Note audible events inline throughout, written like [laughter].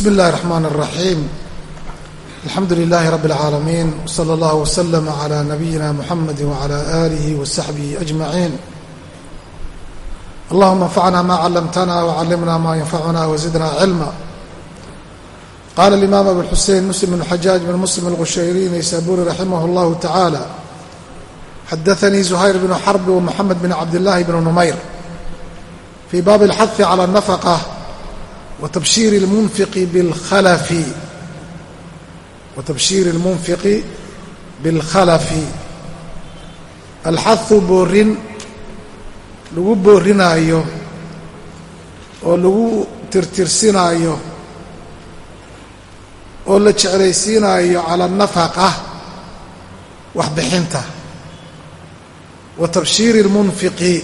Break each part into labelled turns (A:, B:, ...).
A: bsmi اllahi الرحman الرaحيim alxamdu لilaahi rab العaalamiin wslى اllah وslm عlى nabiyina mxamedi وعlى آlih وsaxbihi أجmaعiin allahuma اnfacna ma callamtna وcallimna ma yanfacuna wزidna cilma qala الإimam abuالxusein muslim bn xajaaj bn muslim الqushayri naysaburi raximah اllah taعalى xadaثanii زuhayr bn xrb ومxamed bn cabd الlahi bn numayr fii baabi اlxahi calى الnafqة watabshiiri lmunfiqi bilkhalafi watabshiiri اlmunfiqi biاlkhalafi alxahu boorin lagu boorinaayo oo lagu tirtirsinaayo oo la jeclaysiinaayo cala nafaqa waxbixinta wa tabshiiri اlmunfiqi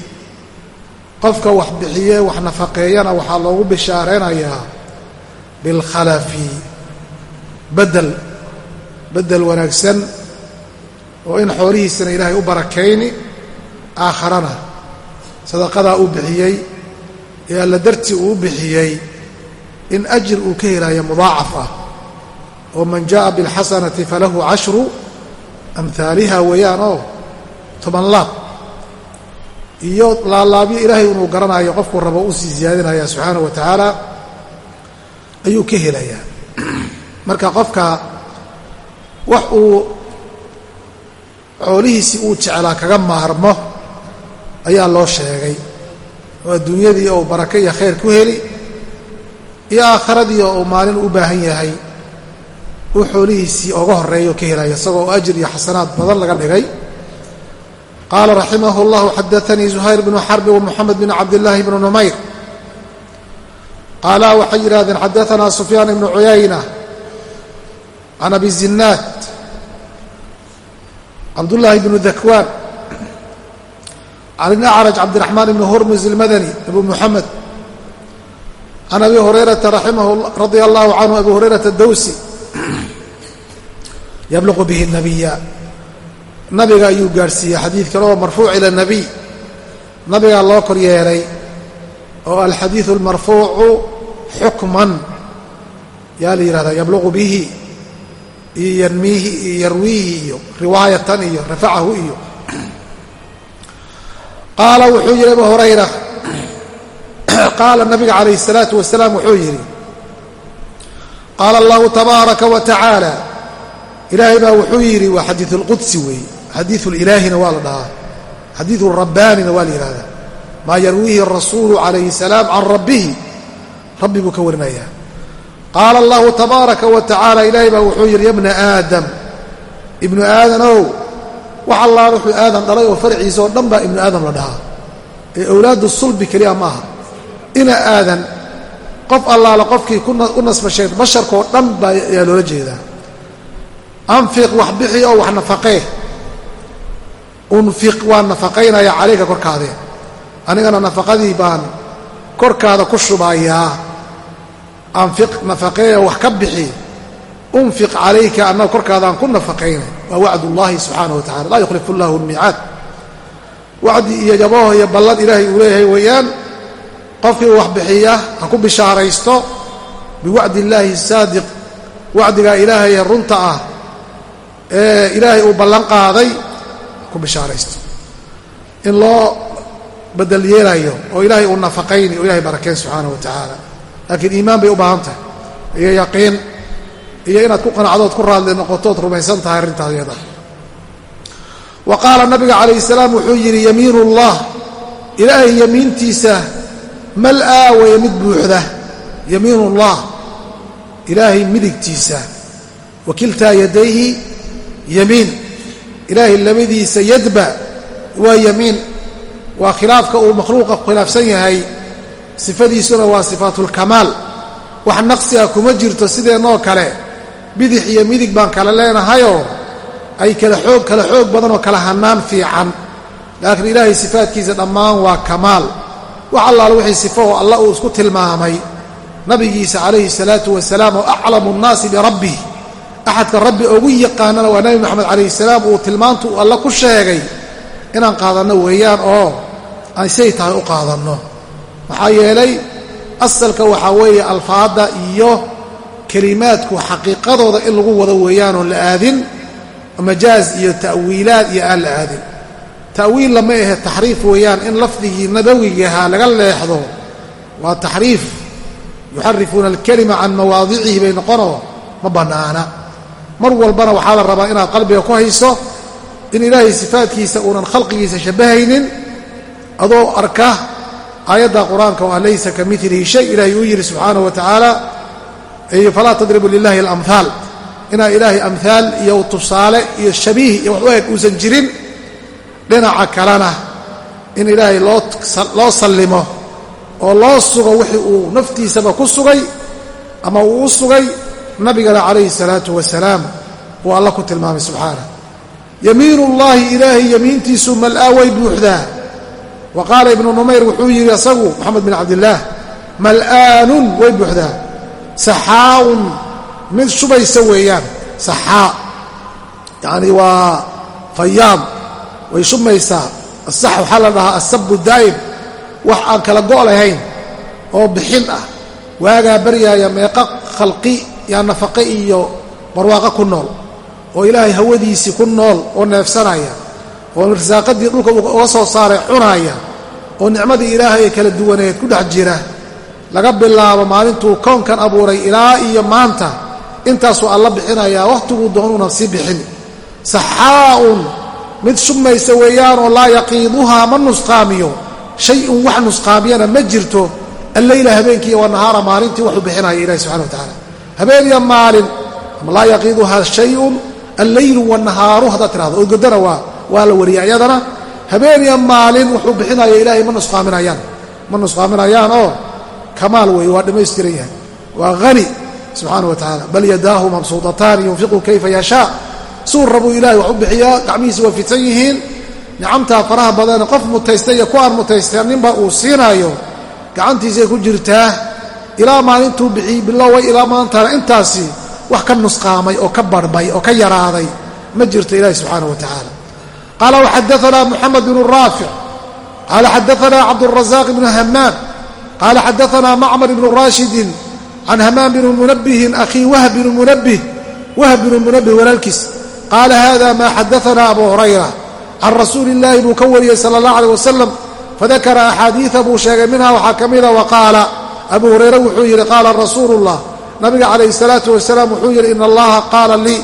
A: qofka wax bixiye wax nafaqeeyana waxaa loogu bishaaraynayaa bilkhalafi bedel bedel wanaagsan oo in xoolihiisana ilaahay u barakayni aakharana. Sadaqadaa uu bixiyey ee alla dartii uu bixiyey in ajir uu ka helaayo mudaacaf ah. Oo man jaa'a bilxasanati falahu cashru amhaaliha weeyaan oo toban laab iyo laalaabyo ilaahay inuu garanayo qofkuu rabo u sii ziyaadinaya subxaanahu wa tacaala ayuu ka helayaa. Marka qofka wax uu xoolihiisii uu jeclaa kaga maarmo ayaa loo sheegay. Oo adduunyadii ou barako iyo khayr ku heli iyo aakharadii oo uu maalin u baahan yahay uu xoolihiisii oga horreeya oo ka helaya isagoo ajir iyo xasanaad badan laga dhigay qaala raximah اllahu xadaanii zuhayr bnu xarbi wmuxamed bn cabdillaahi bnu numayr qaala waxay yidhahdeen xadaanaa sufyaan ibnu cuyayna can abi zinaad cabdullaahi bnu dakwaan can acraj cabdiraxmaan ibni hurmus ilmadani abu muxamed can abi hurayrata radia allahu canhu abi hurayrata dawsi yabluqu bihi nabiya nabiga ayuu gaadhsiiyey xadiid kale oo marfuuc ila nabiy nabigaa loo kor yeelay oo alxadiidu almarfuucu xukman yaa la yidhahdaa yabluqu bihi iyo yarmiihi iyo yarwiihi iyo riwaayatan iyo rafacahu iyo qaala wuxuu yidhi abu hurayra [clears throat] qaala nabiga calayhi الsalaatu wasalaam wuxuu yidhi qaala allahu tabaaraka wa tacaala ilaahay baa wuxuu yidhi waa xadiiث اlqudsi weeye xadiiu ilaahina waa la dhahaa. Xadiiu rabbaanina waa la yidhahdaa maa yarwiihi rasuulu calayhi salaam can rabbihi. Rabbi buu ka warinayaa. Qaala allahu tabaaraka wa tacaala ilaahay baa wuxuu yidhi ya bna aadam. Ibnu aadanow wax allaala wuxuu aadan dhalay oo farciisa oo dhan baa ibnu aadam la dhahaa. Ee owlaadu sulbi keliya ma aha. Ina aadan qof allaala qofkii u nasbashay basharkaoo dhan baa ayaa loola jeedaa. Anfiq wax bixi oo wax nafaqee unfiq waan nafaqaynaya calayka korkaadee anigana nafaqadii baan korkaada ku shubayaa anfiq nafaqeeya wax ka bixi. Unfiq calayka annaga korkaadaan ku nafaqaynay waa wacdullaahi subxaana wa tacala laa yukhlifu llahu almiicaad. Wacdi iyo jabooho iyo ballan ilaahay uu leeyahay weeyaan qofkii wax bixiya ha ku bishaaraysto. Biwacdi illaahi saadiq. Wacdigaa ilaahay runta ah ee ilaahay uu ballan qaaday ku bishaaraysto. In loo badel yeelayo oo ilaahay uu nafaqayni oo ilahay barakeen subxaana wa tacaala. Laakiin iimaan bay u baahan tahay. Iyo yaqiin iyo inaad ku qanacdood ku raadli noqotood rumaysan tahay arrintaas yada wa qaala nabiga calayhi salaam wuxuu yidhi yamiinu ullah ilaahay yamiintiisa mal aawaya mid buuxda. Yamiinullah ilaahay midigtiisa. Wa kiltaa yadayhi yamiin ilaahay labadiisa yadba waa yamiin waa khilaafka uu makhluuqa khilaafsan yahay sifadiisuna waa sifaatulkamaal wax naqsiga kuma jirto sideennoo kale bidix iyo midig baan kala leenahayoo ay kala xoog kala xoog badan oo kala hannaan fiican. Laakiin ilaahay sifaadkiisa dhammaan waa kamaal. Wax allaala wixii sifo oo allah uu isku tilmaamay nabigiisa calayhi salaatu wasalaam oo aclamu nnaasi birabbih axadka rabbi ugu yaqaanana waa nebi moxamed calayhi salaam uu tilmaantu alla ku sheegay inaan qaadanno weeyaan oo aan siday tahay u qaadanno. Maxaa yeelay asalka waxaa weeye alfaadda iyo kelimaadku xaqiiqadooda in lagu wado weeyaanoon la aadin majaaz iyo ta'wiilaad iyo aan la aadin. Ta'wiil lama ahe taxriif weeyaan in lafdigii nabawigahaa laga leexdo waa taxriif. Yuxarifuuna alkelima can mawaadicihi bay noqonoo ma bannaana mar walbana waxaa la rabaa inaad qalbiga ku hayso in ilaahay sifaadkiisa uunan khalqigiisa shabbahaynin adoo arka aayadda qur'aanka oo ah laysa ka milihi shay ilaahay uu yidhi subxaanahu wa tacaala falaa tadribu lilahi alamhaal inaa ilaahay amhaal iyo tusaale iyo shabiih iyo wax u eg uusan jirin dhinaca kalena in ilaahay loo sallimo oo loo sugo wixii uu naftiisaba ku sugay ama uu u sugay nabigana calayhi salaatu wasalaam uu alla ku tilmaamay subxaanah yamiinullaahi ilaahay yamiintiisu mal'aa way buuxdaa wa qaala ibnu numayr wuxuu yidhi asagu moxamed bin cabdillaah mal'aanun way buuxdaa saxaa'un mid shubaysa weeyaan. Saxaa. Yacni waa fayaad way shubmaysaa asax waxaa la dhahaa asabu daa'im wax aan kala go' lahayn oo bixin ah. Waagaa baryaaya meeqa khalqi yaa nafaqe iyo barwaaqo ku nool oo ilaahay hawadiisii ku nool oo neefsanaya oo risaaqadii dhulka uga soo saaray cunaaya oo nicmadii ilaahay ee kala duwaneed ku dhex jira laga bilaabo maalintuu kownkan abuuray ilaa iyo maanta intaasuu alla bixinayaa wakhtiguu doonuuna sii bixin. Saxaa'un mid shubmaysa weeyaanoo laa yaqiiduhaa ma nusqaamiyo shay-un wax nusqaamiyana ma jirto alleyla habeenkii wanahaara maalintii waxuu bixinaya ilahi subxana wa tacaala habeen iyo maalin laa yaqiiduhaa shayun alleylu wanahaaru haddaad tirahdo odgodana waa la wariya iyadana habeen iyo maalin wuxuu bixinaya ilaahay ma nusqaaminayaan ma nusqaaminayaan oo kamaal weeye waa dhammaystiran yahay. Waa hani subxaana wa tacaala bal yadaahu mabsuudataani yunfiqu kayfa yashaa. Suu rabuu ilahay wax u bixiyaa gacmihiisi waa fidsan yihiin. Nicamtaa faraha badane qof mutaystay iyo ku aan mutaystaninba uu siinaayo gacantiisay ku jirtaa ilaa maalintuu bixiyey biloway ilaa maantana intaasi wax ka nusqaamay oo ka barbay oo ka yaraaday ma jirto ilahi subxaanah wa tacaala. Qaala waxadaanaa muxamed bnu raafic qaala xadaanaa cabdurazaaq ibnu hamaam qaala xadaanaa macmar ibnu raashidin can hamaam bni munabihin akhii wahb bnu munabih wahb bnu munabih walaalkiis. Qaala hada maa xadaanaa abu hurayra. Can rasuuli illaahi buu ka wariyey sala allah aleh wasalam fadakara axaadiida buu sheegay minha waxaa ka mida wa qaala abu hurayre wuxuu yidhi qaala rasuulu llah nabiga calayhi salaatu wasalaam wuxuu yidhi ina allaha qaala lii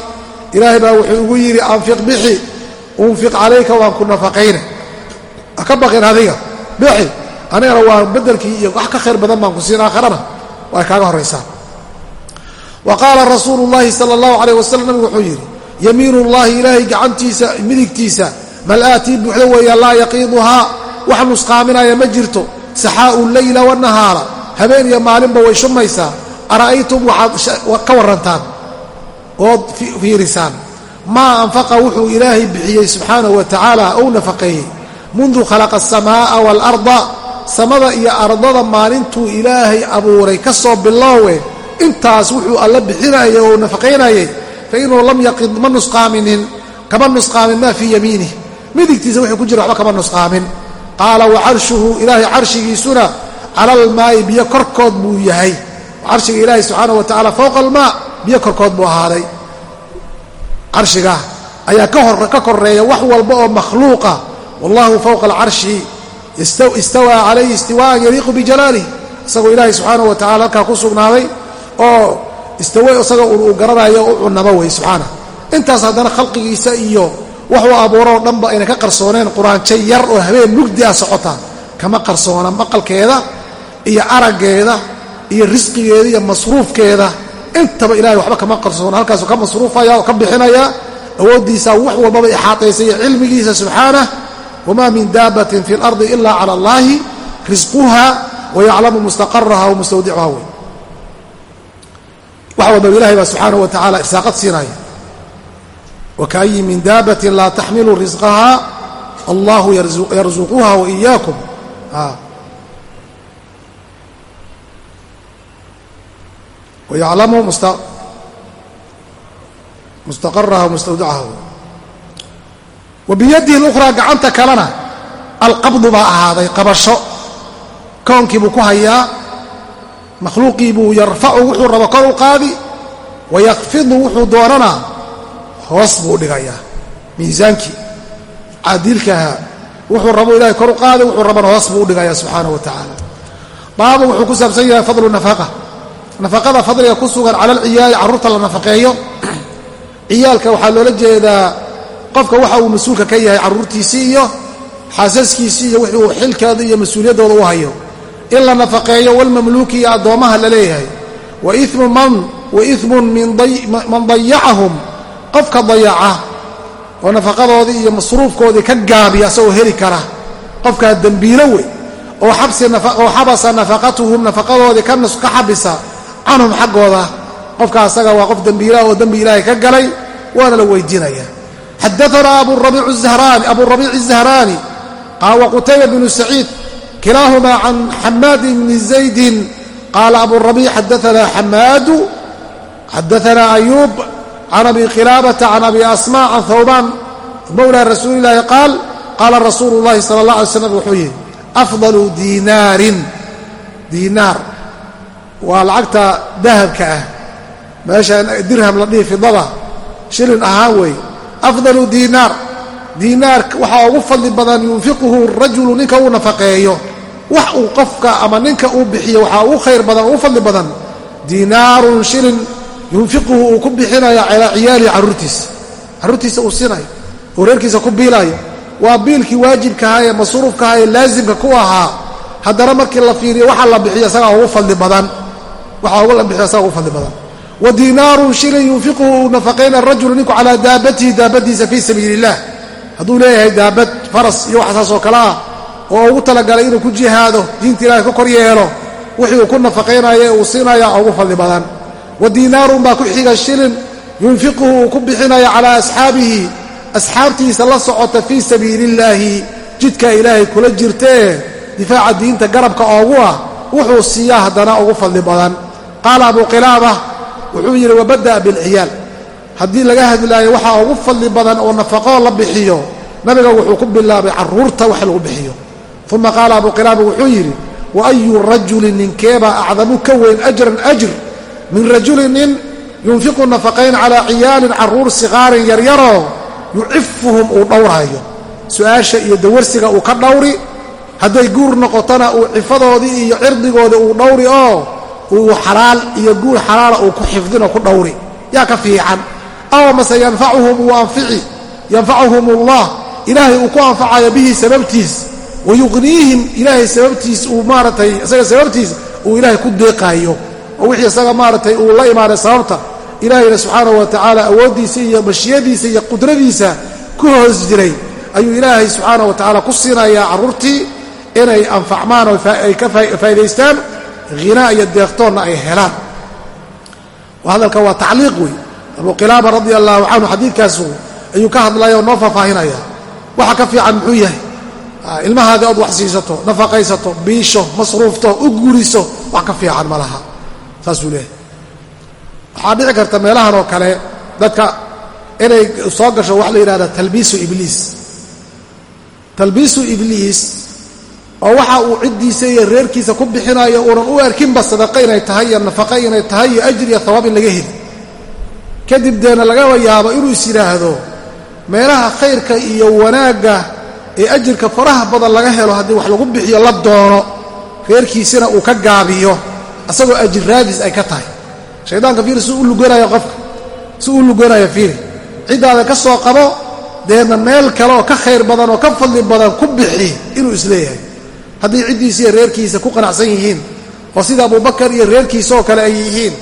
A: ilaahay baa wuxuu igu yidhi anfiq bixi unfiq calayka waan ku nafaqayna ka baqin adiga bixi anigana waa bedelkii iyo wax ka khayr badan baan ku siin aakharana way kaaga horraysaa wa qaala rasuulu llahi sala allahu calayh wasalam nabigu wuxuu yidhi yamiinu llahi ilaahay gacantiisa midigtiisa mal'aatii buuxda weeya laa yaqiiduhaa wax nusqaaminaya ma jirto saxaa'u leyla wanahaara habeen iyo maalinba way shumaysaa. Ara'aytum waxaad ka warrantaan. Ood fiirisaan. Maa anfaqa wuxuu ilaahay bixiyey subxaanahu wa tacaala ou nafaqeeyey. Mundu khalaqa asamaa'a waalarda samada iyo ardada maalintuu ilaahay abuuray ka soo biloowe intaas wuxuu alla bixinayay oo nafaqaynayay fa inuu lam yaqid ma nusqaaminin. Kama nusqaamin maa fii yamiinih midigtiisa wuxuu ku jira waxba kama nusqaamin. Qaala wa carshuhu ilaahay carshigiisuna cala almaa'i biyo korkood buu yahay. Carshiga ilaahay subxaana wa tacaala fowqa almaa biyo korkood buu ahaaday. Carshiga ayaa ka koreeya wax walba oo makhluuqa. Wallahu fowqa alcarshi istawaa calayhi istiwaa'an yaliiqu bijalaalih isagoo ilaahay subxaana wa tacala halkaa ku sugnaaday oo istawe isaga uu garanayo u cunamo wey subxaana. Intaas haddana khalqigiisa iyo waxuu abuuroo dhanba ayna ka qarsooneen quraanjo yar oo habeen mugdi ah socota kama qarsoona maqalkeeda iyo araggeeda iyo risqigeeda iyo masruufkeeda. Intaba ilahay waxba kama qarsoon halkaasuu ka masruufaya oo ka bixinaya awooddiisaa wax walbaba ixaataysay iyo cilmigiisa subxaanah wamaa min daabbatin fi اlardi ila cala allahi risquha wayaclamu mustaqaraha wa wey. Wax walbaba ilahay baa subxaanahu wa tacala irsaaqad siinaya. Wakaayi min daabatin laa taxmilu risqaha allahu yarzuquha waiyaakum wayaclamu mustaqaraha wamustawdacaha wa biyadihi اlأkhraa gacanta kalena alqabdu baa ahaaday qabasho koonkii buu ku hayaa makhluuqii buu yarfacu wuxuu rabo kor u qaadi wayakfidu wuxuu doonana hoos buu dhigayaa miisaankii caadiilkaha wuxuu rabo ilahay kor u qaaday wuxuu rabana hoos buu u dhigaya subxaanahu wa tacaala baabu wuxuu ku saabsan yahay fadlu nafaqa nafaqada fadliga ku sugan cala alciyaali carruurta la nafaqeeyo. Ciyaalka waxaa loola jeedaa qofka waxa uu mas'uulka ka yahay carruurtiisii iyo xaasaskiisii iyo wixii uu xilkeeda iyo mas'uuliyaddooda u hayo. In la nafaqeeyo walmamluuki iyo addoommaha la leeyahay. Wa imu man wa imun man dayacahum. Qofka dayaca oo nafaqadoodii iyo masruufkoodii ka gaabiya asagoo heli kara qofkaa dembiilo wey. Oo xabasa nafaqatuhum nafaqadoodii ka xabisa canhum xaggooda. Qofka asaga waa qof dembiilaah oo dembi ilaahay ka galay waana la weydiinaya xadaanaa abu rabiic الzahraani wa qutayba bnu saciid kilaahumaa can xamaad bni zaydin qaala abu rabiic xadaanaa xamaadu xadaanaa ayuub can abi khilaabata can abi asma can thawbaan mowla rasuuli illaahi qaal qaala rasuulu llahi sala allah alay slam wuxuu yidhi afdalu diinaarin diinaar waa lacagta dahabka ah. Meesha dirham la dhihi fidada shilin ahaan weeye afdalu diinaar. Diinaar waxaa ugu fadli badan yunfiquhu rajulu ninka uu nafaqeeyo. Wax uu qofka ama ninka uu bixiyo waxaa ugu khayr badan ugu fadli badan. Diinaarun shilin yunfiquhu uu ku bixinayo calaa ciyaalihi carruurtiisa carruurtiisa uu siinayo oo reerkiisa ku biilaayo waa biilkii waajibkahaa ee masruufkahaa ee laasimka ku ahaa. Haddana markii la fiiriyo waxa la bixiyo isagaa ugu fadli badan waxaa ugu la bixiyo isagaa ugu fadli badan. Wa diinaarun shilin yunfiquhu uu nafaqayna rajulu ninku calaa daabatihi daabadiisa fii sabiili illah hadduu leeyahay daabad faras iyo waxsaas oo kale ah oo ugu talagalay inuu ku jihaado diinta ilahay ka kor yeelo wixii uu ku nafaqaynayo ee uu siinaya ugu fadli badan. Wa diinaarun baa ku xiga shilin yunfiquhu uu ku bixinayo calaa asxaabihi asxaabtiisa la socota fii sabiili illaahi jidka ilaahay kula jirtee difaaca diinta garabka oogu ah wuxuu siiyaa haddana ugu fadli badan qaala abu qilaaba wuxuu yidhi wabada'a bilciyaal haddii laga hadlaayo waxaa ugu fadli badan oo nafaqoo la bixiyo nabiga wuxuu ku bilaabay carruurta wax lagu bixiyo. Uma qaala abu qilaaba wuxuu yidhi wa ayu rajulin ninkeebaa acdamu ka weyn ajran ajr min rajulin nin yunfiqu nafaqayn calaa ciyaalin carruur sikaarin yaryaroo yucifuhum uu dhowraayo su'aasha iyo dawarsiga uu ka dhowri hadday guur noqotona uu cifadoodii iyo cirdigoodii uu dhowri oo uu xalaal iyo guur xalaala uu ku xifdinoo ku dhowri. Yaa ka fiican. Aw mase yanfacuhum uu anfici. Yanfacuhum allah. Ilaahay uu ku anfacayo bihi sababtiis. Wa yuqniihim ilaahay sababtiis uu maaratay isaga sababtiis uu ilaahay ku deeqaayo. Oo wixii isaga maaratay uu la imaaday sababta ilaahayna subxaanahu wa tacaala awooddiisa iyo mashiyadiisa iyo qudradiisa ku hoos jiray. Ayuu ilaahay subxaanahu wa tacaala ku siinayaa carruurtii inay anfacmaan oo ay ka faa'idaystaan hinaa iyo deeqtoonna ay helaan. Hadalka waa tacliiq wey abu qilaaba radia allaahu canhu xadiidkaasu ayuu ka hadlaya oo noo faahfaahinaya waxa ka fiican muxuu yahay? Ilmahaadii ood wax siisato nafaqaysato biisho masruufto u guriso wax ka fiican ma laha. Saasuu leeyahay. Waxaa dhici karta meelahan oo kale dadka inay soo gasho wax la yidhahda talbiisu ibliis. Talbiisu ibliis oo waxa uu ciddiisa iyo reerkiisa ku bixinayo uunan u arkinba sadaqa inay tahay iyo nafaqa inay tahay iyo ajri iyo hawaab in laga heli. Kadib deena lagaba yaabo inuu is yidhaahdo meelaha khayrka iyo wanaagga ee ajirka faraha badan laga helo haddii wax lagu bixiyo la doono reerkiisina uu ka gaabiyo asagoo ajir raadis ay ka tahay. Shaydaanka fiiri si u luganaya qofka si uu luganaya fiiri. Ciddaada ka soo qabo deedna meel kale oo ka khayr badan oo ka fadli badan ku bixi inuu is leeyahay haddii ciddiisa iyo reerkiisa ku qanacsan yihiin oo sida abubakar iyo reerkiisa oo kale ay yihiin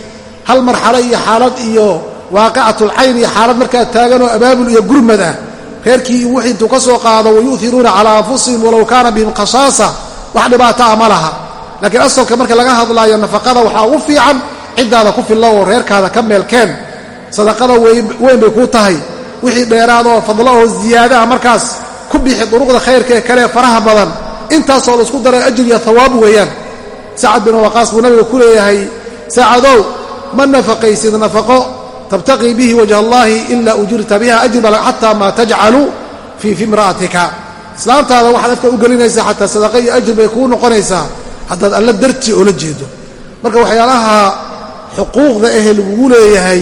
A: hal marxalo iyo xaalad iyo waaqicatulcayn iyo xaalad markaa taagan oo abaabul iyo gurmad ah reerkii wixii intuu ka soo qaado wayu'iruuna calaa anfusihim walow kaana bihim khasaasa wax dhibaata ah ma laha. Laakiin asalka marka laga hadlaayo nafaqada waxaa ugu fiican ciddaada ku filla oo reerkaada ka meelkeen sadaqada weyn bay kuu tahay. Wixii dheeraada oo fadlo oo ziyaadaha markaas ku bixi duruqda khayrka ee kale faraha badan intaasoo la isku daray ajir iyo hawaab weeyaan. Sacad bin waqaas buu nabiga ku leeyahay sacadow ma nafaqaysid nafaqo tabtaqii bihi wajha allaahi ilaa ujirta biha ajr bal xataa maa tajcalu fii fi imra'atika. Islaamtaada waxaad afka u gelinaysaa xataa sadaqa iyo ajir bay kuu noqonaysaa haddaad alla dartii oola jeedo. Marka waxyaalaha xuquuqda ehe lagugu leeyahay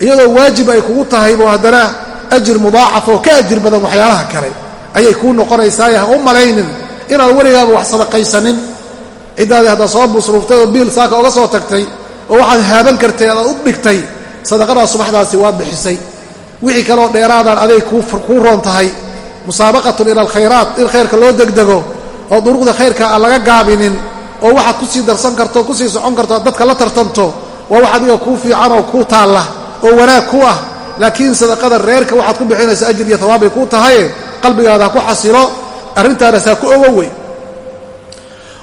A: iyadoo waajib ay kugu tahaybo haddana ajir mudaacaf oo ka ajir badan waxyaalaha kale ayay kuu noqonaysaaye ha u malaynin inaad weligaaba wax sadaqaysanin. Ciddaadii haddaad soo busruuftay oo biil saaka oga soo tagtay oo waxaad haaban kartay adaad u dhigtay sadaqadaa subaxdaasi waad bixisay. Wixii kaleoo dheeraadaan aday kuu roon tahay. Musaabaqatun ila alkhayraat in khayrka loo degdego oo duruqda khayrka aan laga gaabinin oo waxaad ku sii darsan karto ku sii socon karto dadka la tartanto waa wax adiga kuu fiican oo kuu taalla oo wanaag ku ah. Laakiin sadaqada reerka waxaad ku bixinaysa ajir iyo hawaabay kuu tahaye qalbigaada ha ku xasilo arrintaanaas ha ku ogowey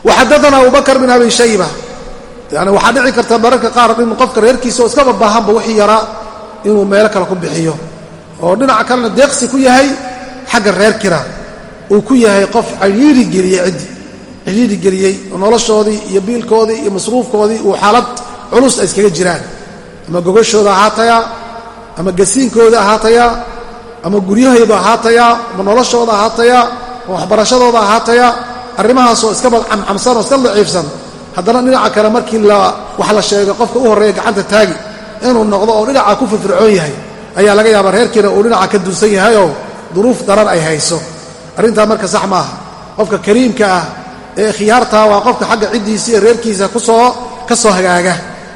A: waxadaana abubakr bin abi shayba. Yani waxaa dhici karta mararka qaar in qofka reerkiisa oo iskaba baahanba wixii yaraa inuu meelo kale ku bixiyo. Oo dhinaca kalena deeqsi ku yahay xagga reerkina uu ku yahay qof cidhiiri geliyey ciddi. Cidhiiri geliyey oo noloshoodii iyo biilkoodii iyo masruufkoodii uu xaalad culus ay iskaga jiraan. Ama gogashooda ahaatayaa ama gasiinkooda ahaatayaa ama guryahooda ahaatayaa ama noloshooda ahaatayaa waxbarashadooda ahaatayaa arrimahaasoo iskaba camcamsan oo iska daciifsan. Haddana dhinaca kale markii wax la sheego qofka u horreeya gacanta taagi inuu noqdo oo dhinaca ku firfircoon yahay ayaa laga yaabaa reerkiina uu dhinaca ka dunsan yahayoo duruuf daran ay hayso. Arrintaa marka sax maaha. Qofka kariimka ah ee khiyaartaa waa qofka xagga ciddiisa iyo reerkiisa ku soo ka soo hagaaga.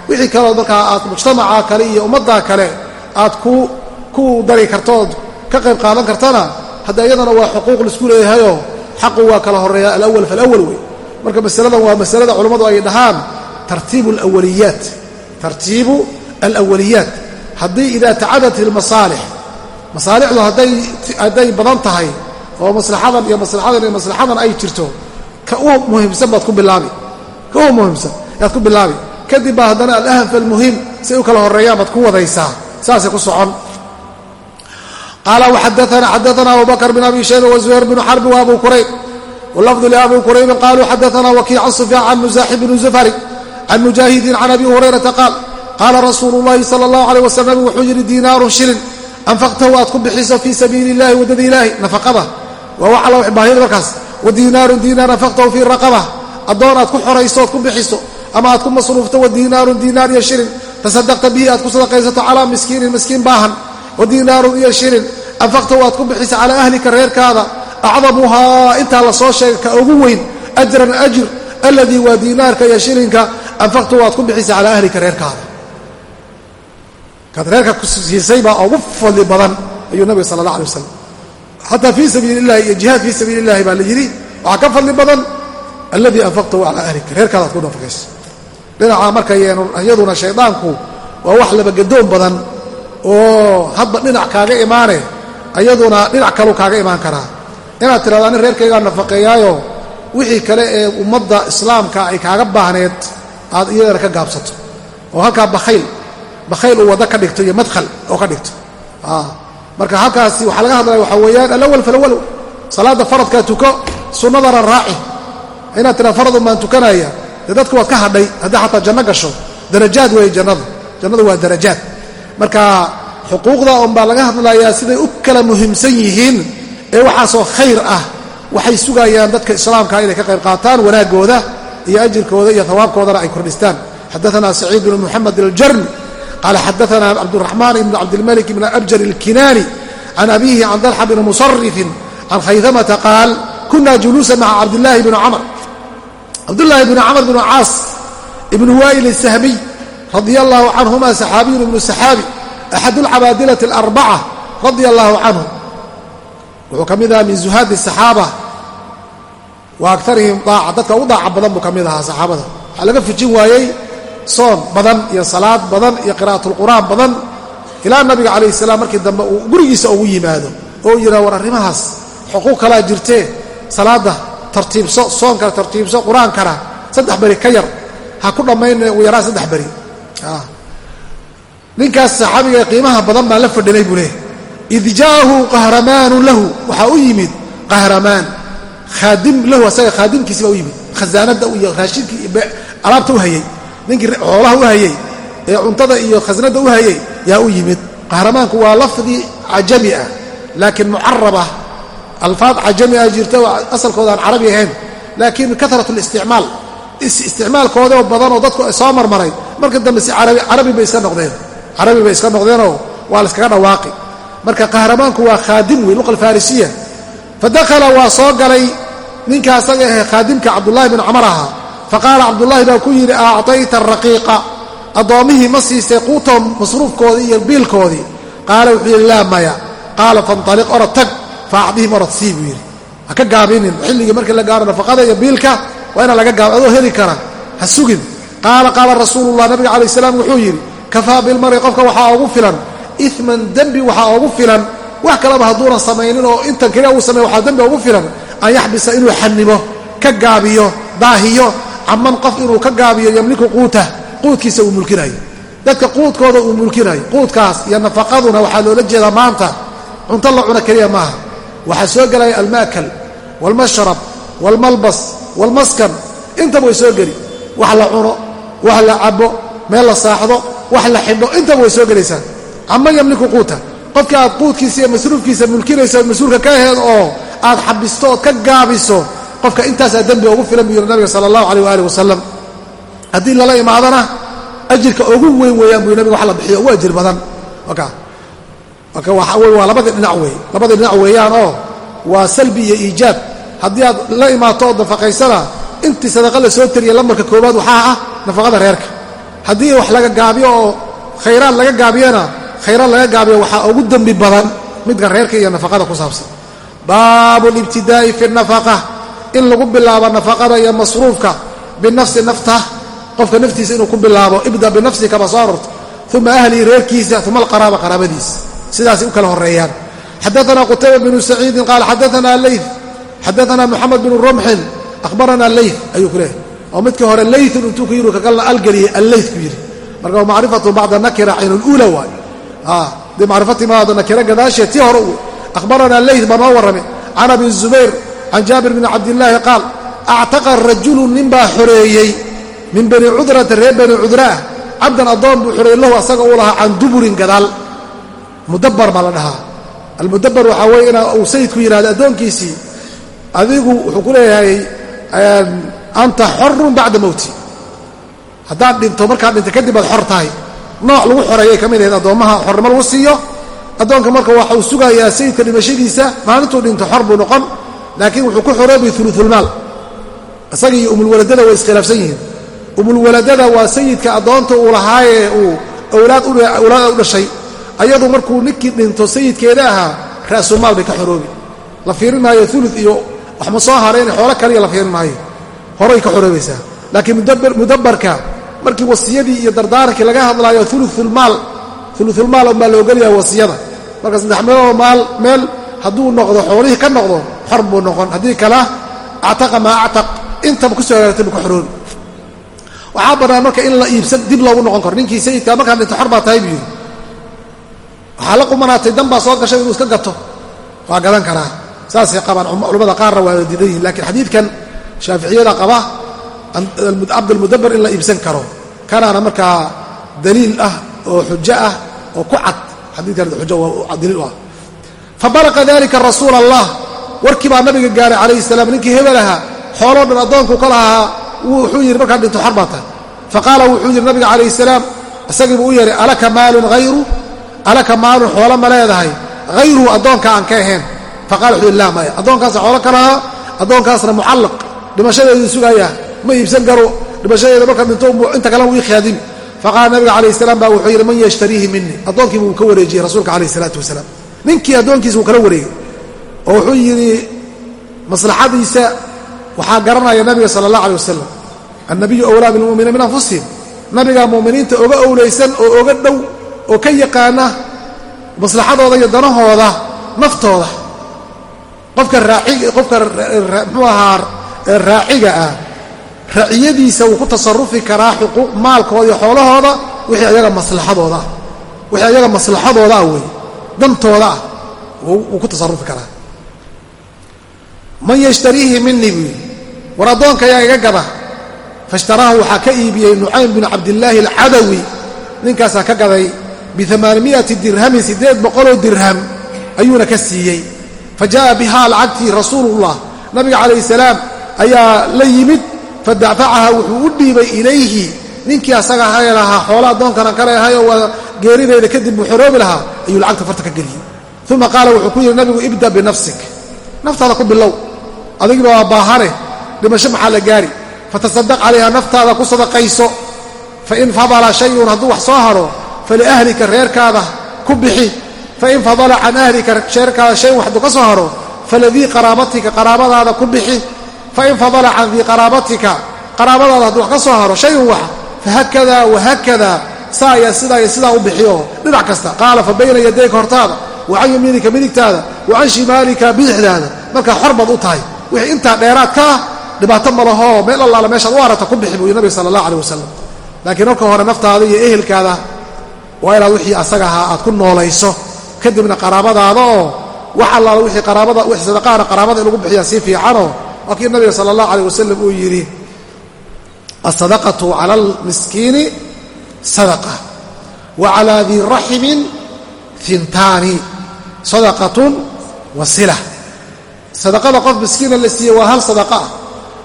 A: Wixii kaloo markaa aad mujtamaca kale iyo ummaddaa kale aad ku dari kartood ka qayb qaadan kartana hadda iyadana waa xuquuq la isku leeyahayoo xaqu waa kala horreeya alawal falawal wey marka masaladan waa masalada culammadu ay dhahaan tartiibu alawaliyaat tartiibu alawaliyaat haddii idaa tacadat ilmasaalix masaalixdu hadday badan tahay oo maslaxadan iyo maslaxadan iyo maslaxadan ay jirto ka u muhiimsan baad ku bilaabi. Ka u muhiimsan yaad ku bilaabi. Kadib baa haddana alaham falmuhim say u kala horeeyaan baad ku wadaysaa saasay ku socon qaala xadaana abubakr bn abi shayba wazuhayr bnu xarbi wa abu kurayb wlafdu liabi quraybin qaluu xadaana wakiic can sufyaan can musaaxib bni zufari can mujaahidin can abi hurayrata qaal qaala rasuulu llahi sala allahu aleyh wasalam wuxuu yidhi diinaarun shilin anfaqtahu aad ku bixiso fii sabiili illahi waddada ilaahi nafaqada waa wax alla baahiyada markaas wa diinaarun diinaar anfaqtahu fii raqaba addoon aad ku xorayso ood ku bixiso ama aad ku masruufto wa diinaarun diinaar iyo shilin tasadaqta bihi aad ku sadaqaysato calaa miskiinin miskiin baahan wa diinaarun iyo shilin anfaqtahu aad ku bixiso calaa ahlika reerkaada acdamuhaa intaa la soo sheegay ka ugu weyn ajran ajir alladii waa diinaarka iyo shilinka anfaqtahu aad ku bixisa calaa ahlika reerkaada kaad reerka ku siisay baa ugu fadli badan ayuu nabiga sala allah alay wasalam xataa fii sabiili illahi iyo jihaad fii sabiili illahi baa la yidhi waxaa ka fadli badan alladii anfaqtahu calaa ahlika reerkaada ad ku nafaqayso dhinaca marka iyaduna shaydaanku waa wax labagedoon badan oo hadba dhinac kaaga imaane iyaduna dhinac kaluu kaaga imaan karaa. Inaad tirahdo ani reerkaygaa nafaqeeyaayo wixii kale ee ummadda islaamka ay kaaga baahneed aad iyadana ka gaabsato. Oo halkaa bakhayl bakhayl uu waddo ka dhigto iyo madkhal oo ka dhigto. Marka halkaasi waxaa laga hadlaya waxaa weeyaan alawal falawal salaadda faradkaa tuko sunnadana raaci. Inaad tiraa faradun baan tukanaya dee dadku waad ka hadhay haddii xataa janno gasho darajaad weeye jannadu. Jannadu waa darajaad. Marka xuquuqda un baa laga hadlayaa siday u kala muhiimsan yihiin ee waxaasoo khayr ah. Waxay sugayaan dadka islaamka inay ka qayb qaataan wanaagooda iyo ajirkooda iyo hawaabkoodana ay kordhistaan. Xadaana saciid bn muxamed aljarmi qaala xadaana cabduraxmaan ibn cabdilmalik ibn abjar ilkinaani can abiihi can dalxa bni musarifin can khaytamata qaal kuna juluusa maca cabdilaahi bni camr cabdullaahi bni camr bn caas ibn waa'il sahmiy radia allahu canhuma saxaabiyun ibnu saxaabi axad alcabaadilati alarbaca radia allahu canhu wuxuu ka mid ahaa min zuhaadi الصaxaaba wa akarihim daaca dadka ugu daaca badan buu ka mid ahaa saxaabada waxaa laga fujin waayey soon badan iyo salaad badan iyo qira'atulqur'aan badan ilaa nabiga calayh salaam markii dambe uu gurigiisa ugu yimaado oo u yidhaha war arrimahaas xuquuq kalaa jirtee salaadda tartiibso soonkana tartiibso qur-aankana saddex beri ka yar ha ku dhammayna ugu yaraan saddex beri ninkaas saxaabiga qiimaha badan baan la fadhinay buu leehay id jaahu qahramaanu lahu waxaa u yimid qahramaan khaadim lahu asaga khaadimkiisi baa u yimid. Khasaanadda iyo raashinkii iyo alaabta u hayey ninkii xoolaha u hayey ee cuntada iyo khasnadda u hayey yaa u yimid. Qahramaanku waa lafdi cajami ah laakiin mucarab ah. Alfaad cajami ah jirta oo asalkooda aan carabi ahayn. Laakiin karat listicmaal isticmaalkoodoo badanoo dadku soo marmaray marka dambe si carabi bay iska noqdeen carabi bay iska noqdeenoo waa la iskaga dhawaaqi marka qahramaanku waa khaadim wey luqa alfarisiya fa dakhala waa soo galay ninka asaga ahe khaadimka cabdullaahi bin cumar ahaa. Fa qaala cabdullaahi baa ku yidhi actayta raqiiqa. Addoommihii ma siistay quutoom masruufkoodii iyo biilkoodii. Qaala wuxuu yidhi laa maya. Qaala faintaliq orod tag. Fa acdihim orod sii buu yidhi. Ha ka gaabinin xilligii markii la gaaro nafaqada iyo biilka waa inaan laga gaabo adoo heli kara ha sugin. Qaala qaala rasuulullah nabiga calayh salaam wuxuu yidhi kafaa bilmari qofka waxaa ugu filan. Iman dembi waxaa ugu filan. Wax kaleba hadduunan samaynin oo intan keliya uu samey waxaa dembi ugu filan an yaxbisa inuu xanimo ka gaabiyo daahiyo caman qof inuu ka gaabiyo yamliku quuta quudkiisa uu mulkinayo. Dadka quudkooda uu mulkinayo. Quudkaas iyo nafaqaduna waxaa loola jeedaa maanta. Cunto la cuna keliya maaha. Waxaa soo gelaya almaakal waalmashrab waalmalbas waalmaskan intaba way soo geli. Wax la cuno wax la cabo meel la saaxdo wax la xidho intaba way soo gelaysaa ama yamliku quuta. Qofka aad quudkiisa iyo masruufkiisa mulkinayso mas'uulka ka aheed oo aad xabisto ood ka gaabiso qofka intaasaa dembi ugu filan buu yidhi nabiga sala allahu aleyh waali wasalam haddii lala imaadana ajirka ugu weyn weeyaan buu nabiga wax la bixiyo ugu ajir badan. Marka waxa wey waa labadii dhinac wey labadii dhinac weeyaan oo waa salbi iyo iijaab. Haddii aad la imaato oo nafaqaysana intii sadaqa la soo tariya lambarka koowaad waxaa ah nafaqada reerka haddii wax laga gaabiyo oo khayraad laga gaabiyana khayraad laga gaabiyo waxaa ugu dembi badan midka reerka iyo nafaqada ku saabsan. Baabu libtidaa'i fi nafaqa. In lagu bilaabo nafaqada iyo masruufka binafsi nafta qofka naftiisa inuu ku bilaabo ibda binafsi kama soo arorto uma ahlii reerkiisa uma alqaraaba qaraabadiisa sidaasay u kala horeeyaan xadaana qutayba bnu saciidin qaal xadaana ley xadaana moxamed bnu rumxin ahbarana ley ayuu ku leehay oo midkii hore leyun intuu ku yiri kakalna algeliyey alley ku yidhi. Marka macrifatu bacda nakira caynulula waay dee macrifatii maada nakira gadaasheed tii hore ahbarana ley baa noo warramay. Can abi zubayr can jaabir bni cabdillaahi qaal actaqa rajulu ninbaa xoreeyey min bani cudrata reer bani cudra ah cabdan addoon buu xoreeyey lahu asaga uu lahaa can duburin gadaal. Mudabar baa la dhahaa. Almudabar waxaa weeye ina uu sayidku yidhahdo addoonkiisii. Adigu wuxuu ku leeyahay anta xorun bacda mowti haddaad dhinto markaad dhinta kadib aad xor tahay. Nooc lagu xoreeyay ka mid ahayd addoommaha xornimo lagu siiyo. Addoonka marka waxa uu sugayaa sayidka dhimashadiisa maalintuu dhinto xor buu noqon laakiin wuxuu ku xoroobay uluulmaal isaga iyo umulwaladada way iskhilaafsan yihiin. Umulwaladada waa sayidka addoonta uu lahaayee uu awlaad u dhashay. Ayadu markuu ninkii dhinto sayidkeeda ahaa ra'sumaal bay ka xoroobi. La fiirin maayo ulu iyo wax ma soo hareen xoolo kaliya la fiirin maayo horay ka xoroobaysaa laakiin mudabarka markii wasiyadii iyo dardaarankii laga hadlaayo uluulmaal uluulmaal unbaa la ogolyaha wasiyada. Marka saddex meeloo maal meel hadduu noqdo xoolihii ka noqdo xor buu noqon. Haddii kala actaqa maa actaq. Intaba ku soo hagaagtay buu ka xoroobi. Waxaa bannaan marka in la iibsan dib loogu noqon karo. Ninkii sayidkaa markaad dhinto xor baa tahay buu yidhi. Waxaa la qumanaatay dan baa soo gashay inuu iska gato. Waa gadan karaa. Saasay qabaan culamada qaarna waa diidan yihiin lakiin xadiidkan shaaficiyada qaba cabdulmudabar in la iibsan karo. Kanaana markaa daliil ah oo xujo ah oo ku cad. Xadiidkan xujo daliil u ah fabalaqa dalika rasuul allah warkii baa nabiga gaaray calayhi salaam. Ninkii hebel ahaa xooloo dhan addoonku ka lahaa wuxuu yidhi markaad dhinto xor baa tahay faqaala wuxuu yidhi nabiga calayhi salaam isagiibuu u yeehay alaka maalun hayru alaka maalun xoolo ma leedahay? Hayruhu addoonka aan ka ahayn. Faqala wuxuu yidhi laa maya. Addoonkaasa xoolo ka lahaa addoonkaasna mucallaq dhimashadeeduu sugayaa ma iibsan karo dhimashadeeda markaad dhinto inta wuu ii khaadimi faqaala nabiga calayhi salaam baa wuxuu yidhi man yashtariihi minii addoonkiibu uu ka wareejiyey rasuulka calayhi salaatu wasalaam. Ninkii addoonkiisa wuu kala wareegay oo wuxuu yidhi maslaxadiisa waxaa garanaya nabiga sala allah alay wasalam annabiyu owlaa bilmu'miniina min anfusihim. Nabigaa mu'miniinta oga owlaysan oo oga dhow oo ka yaqaana maslaxadooda iyo danahooda naftooda. Qofka qofka muxuu ahaa raaciga ah raciyadiisa wuu ku tasarufi karaa maalkooda iyo xoolahooda wixii ayaga maslaxadooda ah. Wixii ayaga maslaxadooda ah wey dantooda ah wuu ku tasarufi karaa. Man yashtariihi minii buu yidhi. War addoonka ayaa iga gada faishtaraahu waxaa ka iibiyey nucaym binu cabdillaahi alcadawi. Ninkaasaa ka gaday biamaanimiati dirhamin siddeed boqoloo dirham ayuuna ka siiyey. Fa jaa'a bihaa lacagtii rasuulullah. Nabiga calayhi salaam ayaa la yimid fadafacaha wuxuu u dhiibay ilayhi. Ninkii asaga ahay lahaa xoola addoonkana kale ahay oo waa geeridayda kadib buu xoroobi lahaa ayuu lacagta farta ka geliyey. Uma qaala wuxuu ku yidhi nabigu ibda binafsik. Naftaada ku bilow. Adigiba waa baahane. Dhimasho maxaa la gaari? Fatasadaq calayha naftaada ku sadaqayso. Fain fadala shayun hadduu wax soo haro faliahlika reerkaada ku bixi. Fain fadala can ahlika reerkaada shayun hadduu ka soo haro faladii qaraabatika qaraabadaada ku bixi fain fadala can dii qaraabatika qaraabadaada hadduu wax ka soo haro shayun wax fahakada wahakada saa iyo sidaa iyo sidaa u bixiyo dhinac kasta qaala fa bayna yadayka hortaada wa can yamiinika midigtaada wa can shimaalika bidixdaada markaa xor baad u tahay wixii intaa dheeraad ka ah dhibaato ma lahoo meel allaala meeshaad u aragta ku bixi buu nabiga sala allah aleh wasalam laakiin marka hore naftaada iyo ehelkaada waa inaad wixii asaga ahaa aad ku noolayso kadibna qaraabadaada oo wax allaala wixii qaraabada wix sadaqahana qaraabada in lagu bixiyaa sii fiicanoo waa kii nabiga sala allah aleh wasalam uu yidhi asadaqatu cala almiskiini sadaqa wa calaa dii raximin hintaani sadaqatun wa sila sadaqada qof miskiina la siiyey waa hal sadaqa ah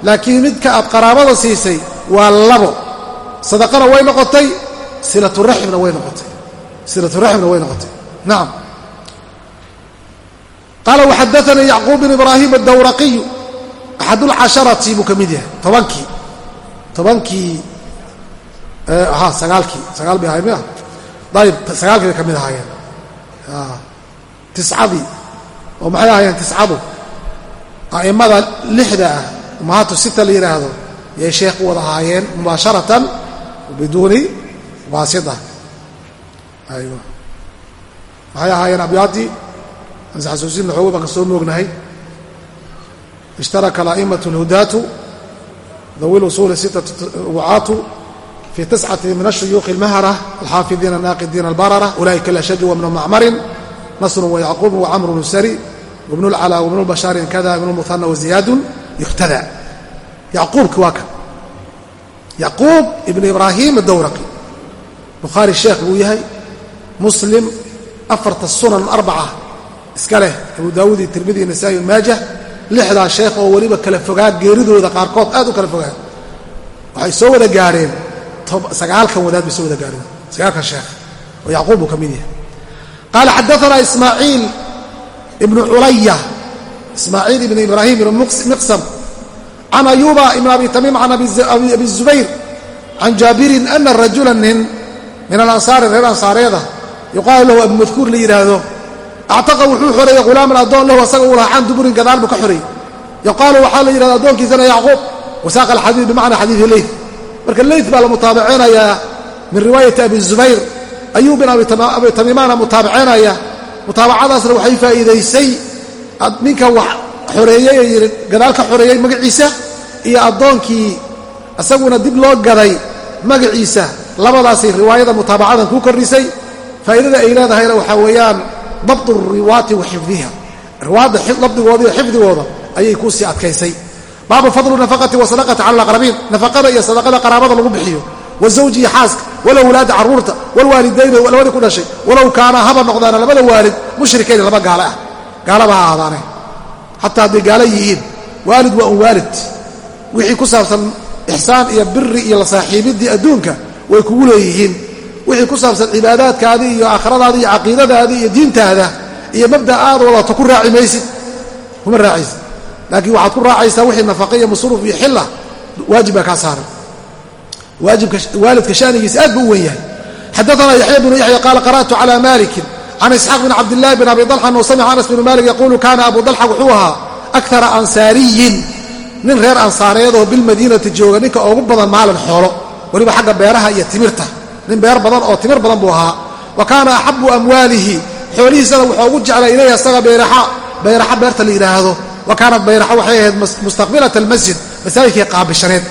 A: laakiin midka aad qaraabada siisay waa labo. Sadaqana way noqotay silaturaximna way noqotay. Silaturaximna way noqotay. Nacam qaala waxadaanii yacquub bin ibraahim addawraqiyu axadulcasharati buu ka mid yahay tobankii tobankii ha sagaalkii sagaal bay ahay mia dayib sagaalkii bay ka mid ahaayeen tiscadii oo maxay ahaayeen tiscadu a'immada lixda ah ummahatu sita la yidhaahdo yay sheekh u wada ahaayeen mubaasharatan biduuni waasita aywa maxay ahaayeen abyaadii anse xasuusinna xoogo baan ka soo moognahay ishtaraka ala'imatu alhudaatu dawi lusuuli sitatu wacaatu fii tiscati min ashuyuuqi almahara alxaafidiina anaaqidiina albarara ulaa'ika alashaju wa mnu macmarin nasrun wayacquub wacamru bnu sari wbnu lcalaa wbnu lbashaarin kada ibnu muhana waziyaadun yuhtada yacquubki waa kan yacquub ibnu ibraahim adawraqi bukhaari sheekh buu yahay muslim afarta sunan arbaca iska leh abu daawuud iyo tirmidi iyo nasaai ibn maajah lixdaa sheekh oo weliba kala fogaa geeridooda qaarkood aad u kala fogaa waxay soo wada gaadheen sagaalkan wadaad bay soo wada gaadheen sagaalkan sheekh oo yacquub buu ka mid yahay. Qaala xadaanaa ismaaciil ibnu culaya ismaaciil ibn ibraahim ibn miqsam can ayuuba ibn abi tamiim can abi zubayr can jaabirin ana rajula nin min alansaari reer ansaareeda yuqaalu lahu abumadkuur la yidhaahdo actaqa wuxuu xoreeyey hulaaman addoon lahu asaga uu lahaa can duburin gadaal buu ka xoreeyey yuqaalu waxaa la yidhahda addoonkiisana yacquub wasaaqa alxadiid bimacna xadiidi leyt marka leyt baa la mutaabaceynayaa min riwaayati abi zubayr ayuub bin abi tamiimaana mutaabaceynaya mutaabacadaasna waxay faa'iidaysay ninka wax xoreeyey ee yidhi gadaal ka xoreeyey magaciisa iyo addoonkii isaguna dib loo gaday magaciisa labadaasay riwaayada mutaabacadan ku kordhisay faa'iidada ay leedahayna waxaa weeyaan dabtu riwaati wa xifdiha. Riwaadda dabdigooda iyo xifdigooda ayay ku sii adkaysay. Baabu fadlu nafaqati wa sadaqati cala alaqrabiin nafaqada iyo sadaqada qaraabada lagu bixiyo. Wazawji iyo xaaska walow walaada carruurta. Walwaalidayni labadii ku dhashay. Walow kaana haba noqdaana labada waalid mushrikayn laba gaale ah. Gaalaba ha ahaadaane xataa hadday gaalo yihiin waalid waa un waalid. Wixii ku saabsan ixsaan iyo biri iyo la saaxiibiddii adduunka way kugu leeyihiin wixii ku saabsan cibaadaadkaadii iyo aakhiradaadii iyo caqiidadaadii iyo diintaada iyo mabda aad wadato ku raaci maysid kuma raacaysid. Laakiin waxaad ku raacaysaa wixii nafaqa iyo masruuf iyo xilla waajib baa kaa saaran waajibka waalidka shanigiisa aad buu u yahay. Xadaana yaxya bnu yaxya qaala qara'tu cala malikin can isxaaq bin cabdillahi bin abi dalxa anuu samica anas bnu malik yaquulu kana abu dalxa wuxuu ahaa akara ansaariyin nin reer ansaareedoo bilmadiinati jooga ninka ugu badan maalin xoolo weliba xagga beeraha iyo timirta nin beer badan oo timir badan buu ahaa. Wa kaana axabu amwaalihi. Xoolihiisana wuxuu ugu jeclaa ilayhi asaga bayraxa bayraxa beerta la yidhaahdo wa kaanat bayraxa waxay ahayd mustaqbilat almasjid masaajidkii qaabishaneed.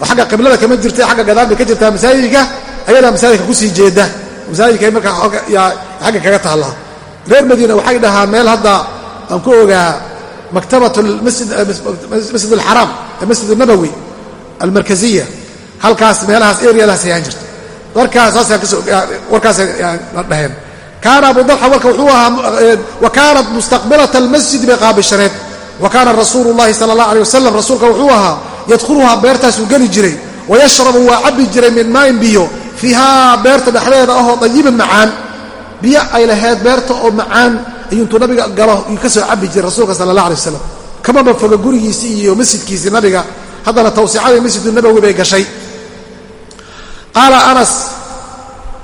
A: Oo xagga qiblada kama jirta xagga gadaal ka jirtaa masaajidka ayadaa masaajidka ku sii jeeda. Masaajidka markaa xagga kaga taallaa. Reer madiina waxay dhahaan meel hadda aan ku ogaa maktabat masjid alxaraam ee masjid nabowi almarkaziya. Halkaas meelahaas eryadaas ayaan jirta warkaaswarkaasay dhaheen. Kaana abu dalxa warka wuxuu ahaa wa kaanat mustaqbilata almasjid bay qaabishaneed wa kaana rasuulu llahi sala allah alay wasalam rasuulka wuxuu ahaa yadkhuluhaa beertaasuu geli jiray wayashrabu waa cabbi jiray min maain biyo fiihaa beerta dhexdeeda ahoo dayibin macaan. Biyo ay lahayd beerta oo macaan ayuu intuu nabiga galo yuu ka soo jiray rasuulka sala allah alay wasalam kamaba foga gurigiisii iyo masjidkiisii nabiga. Haddana tawsicadii masjidu nabowi bay gashay qaala anas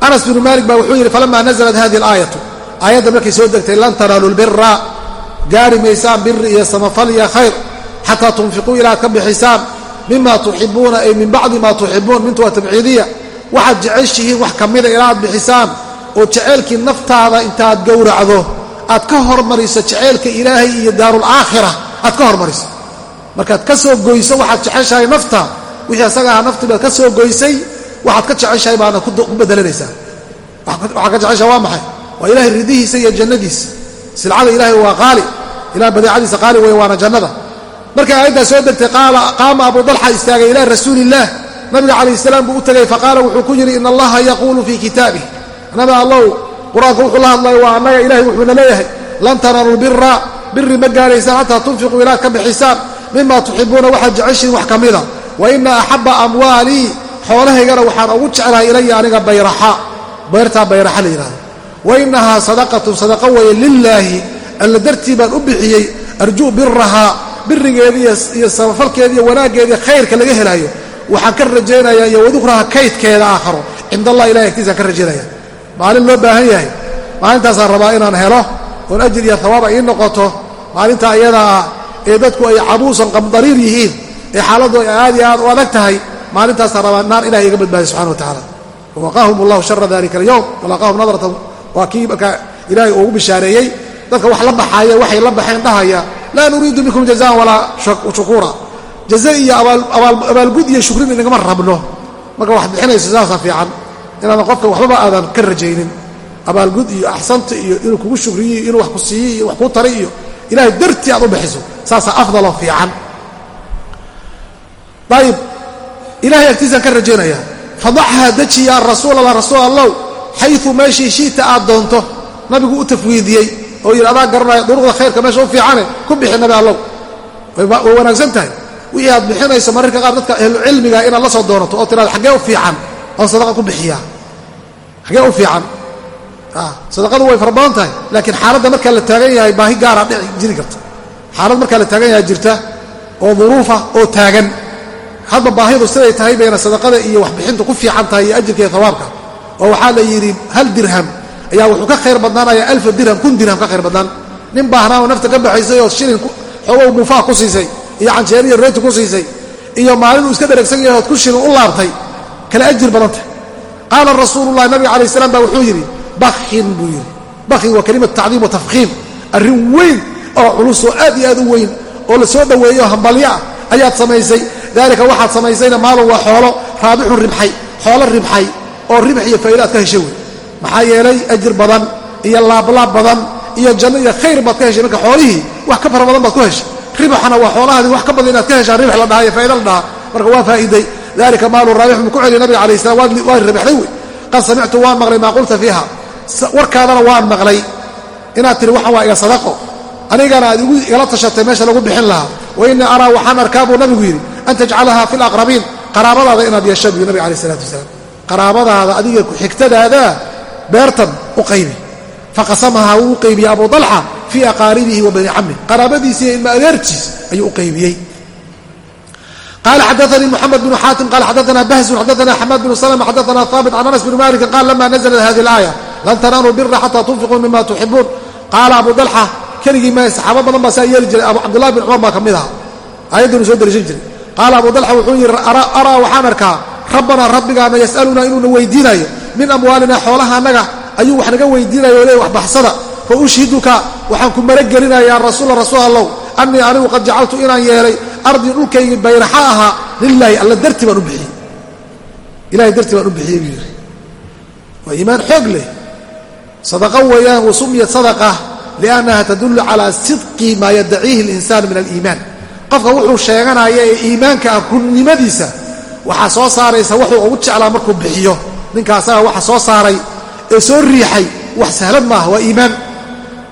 A: anas binu maalik baa wuxuu yidhi falamaa naزlat hadihi alaayatu aayadda markay soo degtay lan tanaalu lbira gaari maysaan biri iyo samafal iyo khayr xataa tunfiquu ilaad ka bixisaan mima tuxibuuna ay min bacdi ma tuxibuun mintu waa tabciidiya waxaad jeceshihiin wax ka mida ilaa aad bixisaan oo jeceelkii naftaada intaad gowracdo aad ka hormariso jeceelka ilaahay iyo daarulaakhira aad ka hormariso markaad ka soo goyso waxaad jeceshahay nafta wixii asaga naftii baad ka soo goysay waxaad ka jeceshahay baana ku bedelanaysaa. Waxaad ka jeceshahay waa maxay? Waa ilaahay ridihiisa iyo jannadiisa. Silcada ilaahay waa qaali ilahay badeecadiisa qaali weeye waana jannada. Markay aayaddaa soo degtay qaama abu dalxa istaagay ilaa rasuuliillaah nabiga calayh salaam buu u tegay faqaala wuxuu ku yidhi in allaha yaquulu fii kitaabih nabi allow qur'aanku wuxuu la hadlaya waa annaga ilahay wuxuuna leeyahay lan tanaalu bira biri ma gaaraysaan xataa tunfiquu ilaad ka bixisaan mima tuxibuuna waxaad jeceshiin wax ka mida. Wa ina axaba amwaalii xoolahaygana waxaan ugu jeclahay ilaya aniga bayraxa. Beertaa bayraxa la yidhahdo wa inahaa sadaqatun sadaqa weeye lilaahi alla dartii baan u bixiyey arjuu birahaa birigeedii iyo samafalkeedi iyo wanaaggeedii khayrka laga helaayo. Waxaan ka rajaynayaa iyo wadukraha kaydkeeda aakharo. Cind allah ilahay agtiisaan ka rajaynaya maalin loo baahan yahay. Maalintaasaan rabaa inaan helo. Oon ajir iyo hawaab ii noqoto. Maalinta ayadaa ah ee dadku ay cabuusan qamdariir yihiin. Ee xaaladdu ay aad iyo aad u adag tahay maalintaasaan rabaa naar ilahay iga badbaadiy subxana wa tacala wawaqaahum allahu shara dalika alyowm walaqaahum nadratan waa kii markaa ilaahay ugu bishaareeyey. Dadka wax la baxaaya waxay la baxeen dhahaya laa nuriidu bikum jazaan walaa shukuura. Jaze iyo abaalgud iyo shukrin inagama rabno. Marka wax bixinayso saasaa fiican. Inaadan qofka waxbaba aadan ka rajaynin. Abaalgud iyo axsanta iyo inuu kugu shukriyo inuu wax ku siiyo iyo wax kuu taray iyo ilahay dartii aad u bixiso. Saasaa afdaloo fiican. Ayib ilahay agtiisaan ka rajaynaya fadaxhaa deji yaa rasuul allah rasuul allow xayu meeshii shiita aad doonto. Nabigu u tafwiidiyey oo yidhi adaa garanaya duruqda khayrka meesha u fiicane ku bixi nabi allow. Way wanaagsan tahay. Wixii aad bixinayso mararka qaar dadka ahlucilmiga inaad la soo doonato oo tiraado xaggee u fiican oon sadaqa ku bixiyaa. Xaggee u fiican. Sadaqadu way fara badan tahay laakiin xaaladda markaa la taagan yahay baahi gaaraa dhici jiri karta. Xaalad markaa la taagan yahay jirta oo duruufa oo taagan hadba baahidu siday tahay bayna sadaqada iyo waxbixintu ku fiican tahay iyo ajirka iyo hawaabka oo waxaa la yidhi hal dirham? Ayaa wuxuu ka khayr badnaanaya alfa dirham kun dirham ka khayr badnaan. Nin baahnaa oo nafta ka baxaysay oo shilin xoogow muufaa ku siisay iyo canjeeriyo rooti ku siisay iyo maalin uu iska dheragsan yahay ood ku shilin u laabtay. Kala ajir badanta. Qaala rasuululahi nabiga calayh salaam baa wuxuu yidhi bakin buu yidhi. Bakin waa kelimatu tacdiim wa tafkiim arrin weyn oo culus oo aad iyo aad u weyn oo la soo dhoweeyo hambalyo ayaad samaysay daalika waxaad samaysayna maalun waa xoolo raabixun ribxay xoolo ribxay oo ribx iyo faa'ido aad ka heshay wey maxaa yeelay ajir badan iyo laablaab badan iyo janno iyo khayr baad ka heshay marka xoolihii wax ka fara badan baad ku heshay. Ribaxna waa xoolahaadii wax ka badan inaad ka heshaan ribx la dhahaa iyo faa'ido la dhahaa marka waa faa'iday dalika maalun raabix buu ku celiya nabiga calayh salam waa ribxday wey qad samictu waan maqlay maa qulta fiiha. Warkaadana waan maqlay. Inaad tihi waxan waa iga sadaqo. Anigana aad igala tashatay meesha lagu bixin lahaa. Wa innii araa waxaan arkaa buu nabigu yidhi an tajcalaha fi laqrabiin qaraabadaada inaad yeesho biyu nabig alayh isalatu wasalaam qaraabadaada adiga ku-xigtadaadaa beertan u qaybi faqasamahaa wuu u qaybiyey abu dalxa fii aqaaribihi wa bani cammi qaraabadiisi iyo ilma adeertiis ayuu u qaybiyey qaala xadaanii muxamed bnu xaatim qaala xadaana bahzun xadaana xamaad bnu salma xadaana haabit can anas bni malikin qaala lama naزlat hadi اlaaya lan tanaaluu bira xataa tunfiquu mima tuxibuun qaala abu dalxa keligii ma saxaabo badan baa saa yeeli jiray abu cabdillahi bin cumar baa ka mid aha ayaddanu soo dariishan jiray qaala abu dalxa wuxuu yidhi araa waxaan arkaa rabbanaa rabbigaana yas'alunaa inuuna weydiinayo min amwaalina xoolaha annaga ayuu wax naga weydiinayo o leey wax fa ushhiduka waxaan ku maragelinayaa rasuula rasuul allow annii anigu qad jacaltu inaan yeelay ardii dhulkaygii bayraxa ahaa lilaahi alla dartii baan u bixiyey ilahay dartii baan u bixiyey buu yidhi waa iimaan xoog leh sadaqa weeyaan wasumiyat sadaqa liannaha tadullu calaa sidqi maa yaddaciihi alinsaan min aliimaan qofka wuxuu sheeganaya ee iimaanka ah runnimadiisa waxaa soo saaraysa wuxuu ugu jeclaa markuu bixiyo. Ninka asaga waxa soo saaray ee soo riixay wax sahlan maaha waa iimaan.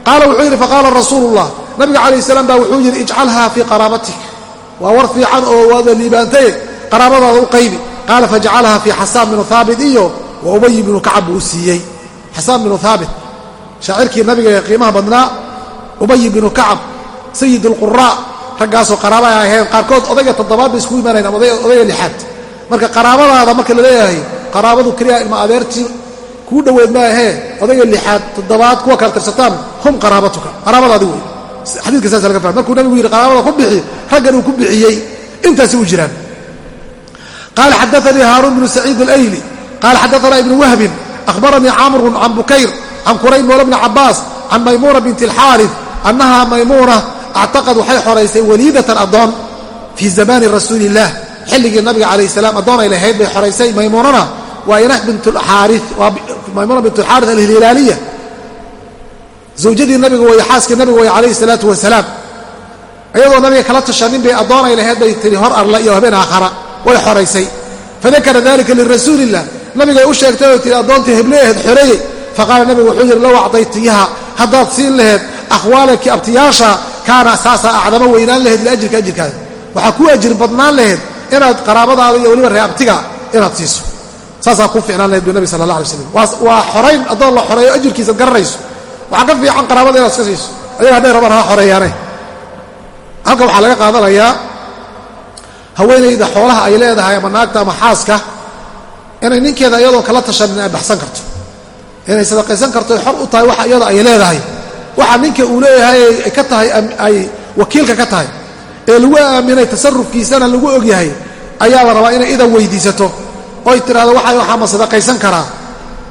A: Qaala wuxuu yidhi faqaala rasuulullah nabiga calayh salaam baa wuxuu yidhi ijcalhaa fii qaraabatik waa war fiican oo waada liibaantaye qaraabadaada u qaybi. Qaala fajacalaha fii xasaan binu haabit iyo wa ubay binu kacab buu siiyey. Xasaan binu haabit shaacirkii nabiga ee qiimaha badnaa ubay binu kacab sayid alquraa raggaasoo qaraaba ay ahayn qaarkood odayga toddobaad bay iskugu imaanayn ama odayga lixaad. Marka qaraabadaada marka la leeyahay qaraabadu keliya ilma adeertii kuu dhoweed maahee odayga lixaad toddobaad kuwa kala tirsataan hum qaraabatuka. Qaraabadaadi wey xadiidka saasa laga fahmay markuu nabigu yidhi qaraabada ku bixi raggan uu ku bixiyey. Intaasi u jiraan. Qaala xadaanii haaruun bnu saciid alayli. Qaala xadaana ibnu wahbin ahbaranii camrun can bukayr can qurayn mawla bni cabaas can maymuuna binti alxaari annaha maymuuna actaqad waxay xoraysay waliidatan addoon fii zamaani rasuuli illaah xilligii nabiga calayh salaam addoon ay lahayd bay xoraysay maymuunana waa inax maymuna bint alxaari alhilaaliya zawjadii nabiga way xaaskii nabiga way calayhi salaatu wasalaam iyadoo nabiga kala tashanin bay addoon ay lahayd bay tihi hor arla iyo habeen aakhara way xoraysay fadakara dalika lirasuuliillah nabigay u sheegtay oo tihi addoontii hebleaheed xoreeyey faqaala nabigu wuxuu yidhi low acdaytiyaha haddaad siin laheed akhwaalaki abtiyaasha kaana saasaa acdamo weynaan laheyd liajrika ajirkaada. Waxaa ku ajir badnaan laheyd inaad qaraabadaada iyo weliba ree abtiga inaad siiso. Saasaa ku ficnaan laheyd bu nabi sala allah alay slam waa xorayn addoon la xoreeyo ajirkiisaad garanayso. Waxaa ka fiican qaraabada inaad iska siiso. Ayaga hadday rabaan ha xoreeyaane. Halkan waxaa laga qaadanayaa haweenayda xoolaha ay leedahay ama naagta ama xaaska inay ninkeeda iyadoo kala tashanin ay baxsan karto. Inay sadaqaysan karto xor u tahay waxa iyada ay leedahay waxa ninka uu leeyahay ay ka tahay ay wakiilka ka tahay ee lagu aaminay tasarufkiisana lagu ogyahay ayaa la rabaa inay idan weydiisato. Oy tidhahdo waxa waxaa ma sadaqaysan karaa.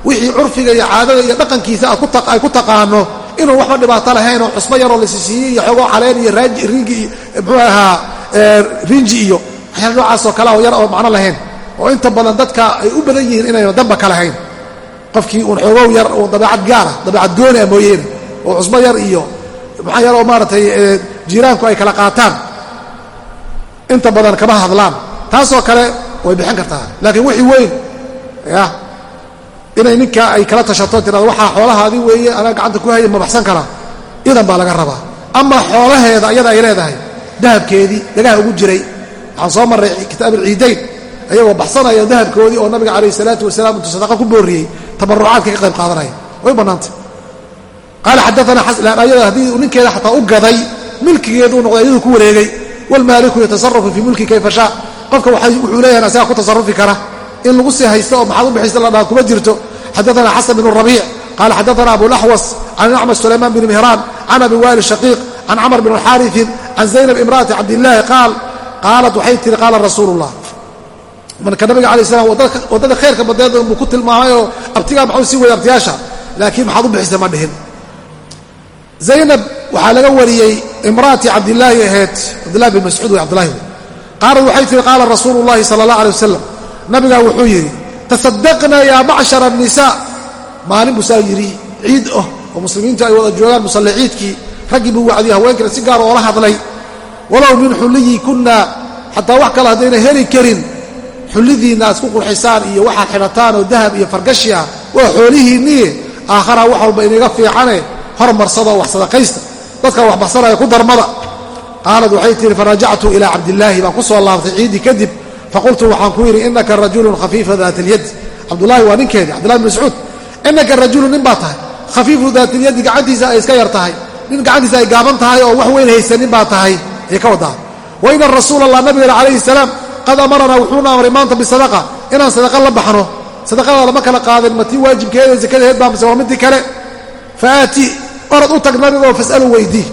A: Wixii curfiga iyo caadada iyo dhaqankiisa ay ku taqaano inuu waxba dhibaato lahayn oo cusbo yaroo lasisiiyey iyo xogoo caleen iyo ringi iyo muxuu ahaa rinji iyo waxyaala noocaasoo kale oo yar oo macno lahayn. Oo inta badan dadka ay u badan yihiin inayna damba ka lahayn. Qofkii uun xoogow yar oo dabeecad gaara dabeecad gooniah mooyeene oo cusbo yar iyo maxaa yar oo maaragtay jiiraanku ay kala qaataan. Inta badan kama hadlaan. Taasoo kale way bixin kartaa. Laakiin wixii weyn ya inay ninka ay kala tashato tirado waxaa xoolahaadi weeye anaa gacanta ku haya ma baxsan karaa idan baa laga rabaa. Ama xoolaheeda iyada ay leedahay dahabkeedii dhagaha ugu jiray. Waxaan soo marray kitaab alciidayn ayagoo baxsanaya dahabkoodii oo nabiga calayh salaatu wasalaam intuu sadaqa ku booriyey tabarucaadka ka qayb qaadanaya. Way bannaantay qaala xadaana ayada haddii ninkeeda xataa u gaday milkigeedu u noqday ayaduu ku wareegay waalmaaliku yatasarafu fii mulki kayfa shaa qofka wuxuu leeyahay asaga ku tasarufi kara in lagu sii haysto oo maxaad u bixista la dhaha kuma jirto xadaana xasan bn rabiic qaala xadaana abulaxwas can acmash sulaymaan bn mihraan can abi waali shaqiiq can camr bn xaariin can zaynab imra'ati cabdillaahi qaal qaalat waxay tihi qaala rasuulu llah marka nabiga alay slam waddada khayrka badeed buu ku tilmaamayoo abtigaa maxuu sii waya abtiyaasha laakiin maxaad u bixisa ma dhihin zaynab waxaa laga wariyey imra'ati cabdilaahi ahayd cabdillahi bin mascuud wey abdillahi qaalad waxay tihi qaala rasuulu llahi sala allah alay wasalam nabigaa wuxuu yidhi tasadaqna yaa macshara annisaa. Maalin buu saa yidhi ciid oh oo muslimiintu ay wada joogaan musalle ciidkii raggii buu wacdiyey haweenkana si gaar oola hadlay. Walow min xulliyi kunna xataa wax kale haddayna heli karin xullidiinna isku qurxisaan iyo waxaad xidhataan oo dahab iyo fargashi ah waa xoolihiinniye aakhara wax walba inaga fiicane hormarsadoo wax sadaqaysta. Dadka wax baxsanaya ku darmada. Qaalad waxay tihi farajactu ilaa cabdillaahi baan ku soo laabtay ciiddii kadib faqultu waxaan ku yidhi inaka rajulun khafiifa daat alyad. Cabdullaahi waa ninkeedii cabdullahi bn mascuud. Inaka rajulun nin baa tahay. Khafiifu daatilyadi gacantiisa ay iska yar tahay. Nin gacantiisa ay gaaban tahay oo wax weyn haysanin baa tahay. Ayay ka wadaa wa ina rasuula allah nabigana calayhi salaam qad amaranaa wuxuuna amray maanta bisadaqa inaan sadaqa la baxno. Sadaqada lama kala qaadin ma tii waajibkeeda zakadaheed baa mise waa midii kale. Faati orad u tag nabigoo fasalu weydii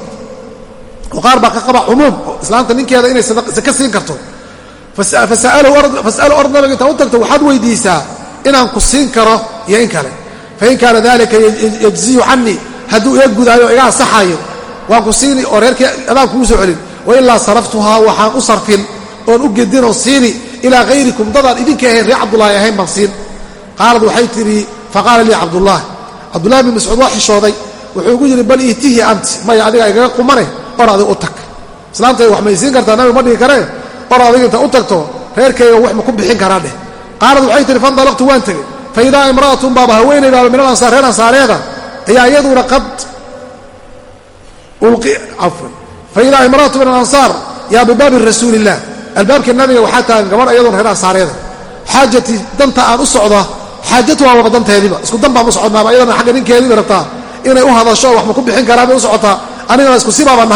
A: oo qaar baa ka qaba cumuum islaanta ninkeeda inay saka siin karto. Fasalu orad nabiga intaa u tagto waxaad weydiisaa inaan ku siin karo iyo in kale. Fain kaana dalika yajziyu canii hadduu iga gudaayo iga ansaxayo waan ku siini oo reerkii adaan kugu soo celin. Wailaa saraftuhaa waxaan u sarfin oon u gedin oo siini ilaa hayrikum dadaan idinka ahayn reer cabdulaahi ahayn baan siin. Qaalad waxay tidhi faqaala lii cabdullaahi cabdullahi bin mascuud waa xishooday wuxuu ugu yidhi bal iitihi anti maya adiga igaga qumane or adig u tag. Islaamtayda wax may siin kartaa nabigu ma dhigi karee or adig inta u tagto reerkayga wax ma ku bixin karaa dheh. Qaalad waxay tihi fandalaqtu waan tegey. Fa idaa imra'atun baaba haweenay baaba min alansaar reer ansaareeda ayaa iyaduna qad cafwan. Fa idaa imra'atu min alansaar yaa bibaabi rasuuliillah albaabkii nabiga waxaa taagan gabarh iyaduna reer ansaareeda. Xaajatii danta aan u socda xaajatu waa waba danteediiba isku dan baan u socodnaaba iyadana xagga ninkeediibay rabtaa inay u hadasho wax ma ku bixin karaa bay u socotaa. Anigana isku sibaabaan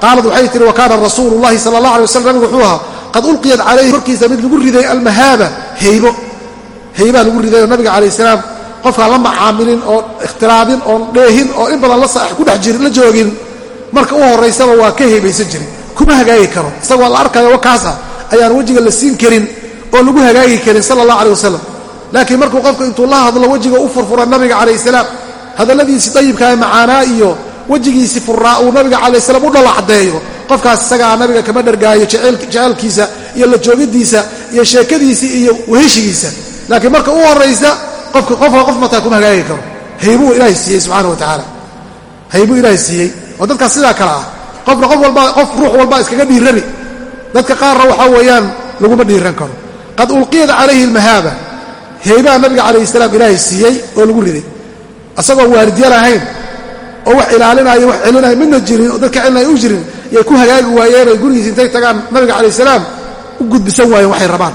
A: qaalad waxay tihi wa kaana rasuulu llahi sala allah alay waslam nabigu wuxuu ahaa qad ulqiyat calayhi. Korkiisa mid lagu riday almahaaba heybo heybaa lagu riday oo nabiga calayh salaam. Qofkaan la macaamilin oo ikhtilaabin oon dheehin oo in badan ku dhex jirin la joogin. Marka u horaysaba waa ka hebaysan jirin. Kuma hagaagi karo. Isagoo la arkayo wakaas ah ayaan wejiga la siin karin oo lagu hagaagi karin sala allah aleh wasalam laakiin markuu qofku intuu la hadlo wejiga u furfura nabiga calayh salaam hadalladiisii dayibkaa macaanaa iyo wejigiisii furaa uu nabiga calayh salaam u dhalo caddeeyo qofkaas isagaa nabiga kama dhargaayo jeceelkiisa iyo la joogidiisa iyo sheekadiisii iyo weheshigiisa. Laakiin marka u horaysa qofka qofka qof mataa kuma hagaagi karo. Haybuu ilaahay siiyey subxaana wa tacaala. Haybuu ilaahay siiyey. Oo dadkaas sidaa kale ah. Qofna qof walba qof ruux walba iskaga dhiirani dadka qaarna waxaa weeyaan laguma dhiiran karo. Qad ulqiyat calayhi almahaaba. Heybaha nabiga calayhi salaam ilaahay siiyey oo lagu riday asagoo waaridya lahayn oo wax ilaalinaayo wax celinaayo midna jirin oo dadka celinaya u jirin yay ku hagaagi waayeen oy gurigiisa intay tagaan nabiga calayh salaam u gudbisan waayeen waxay rabaan.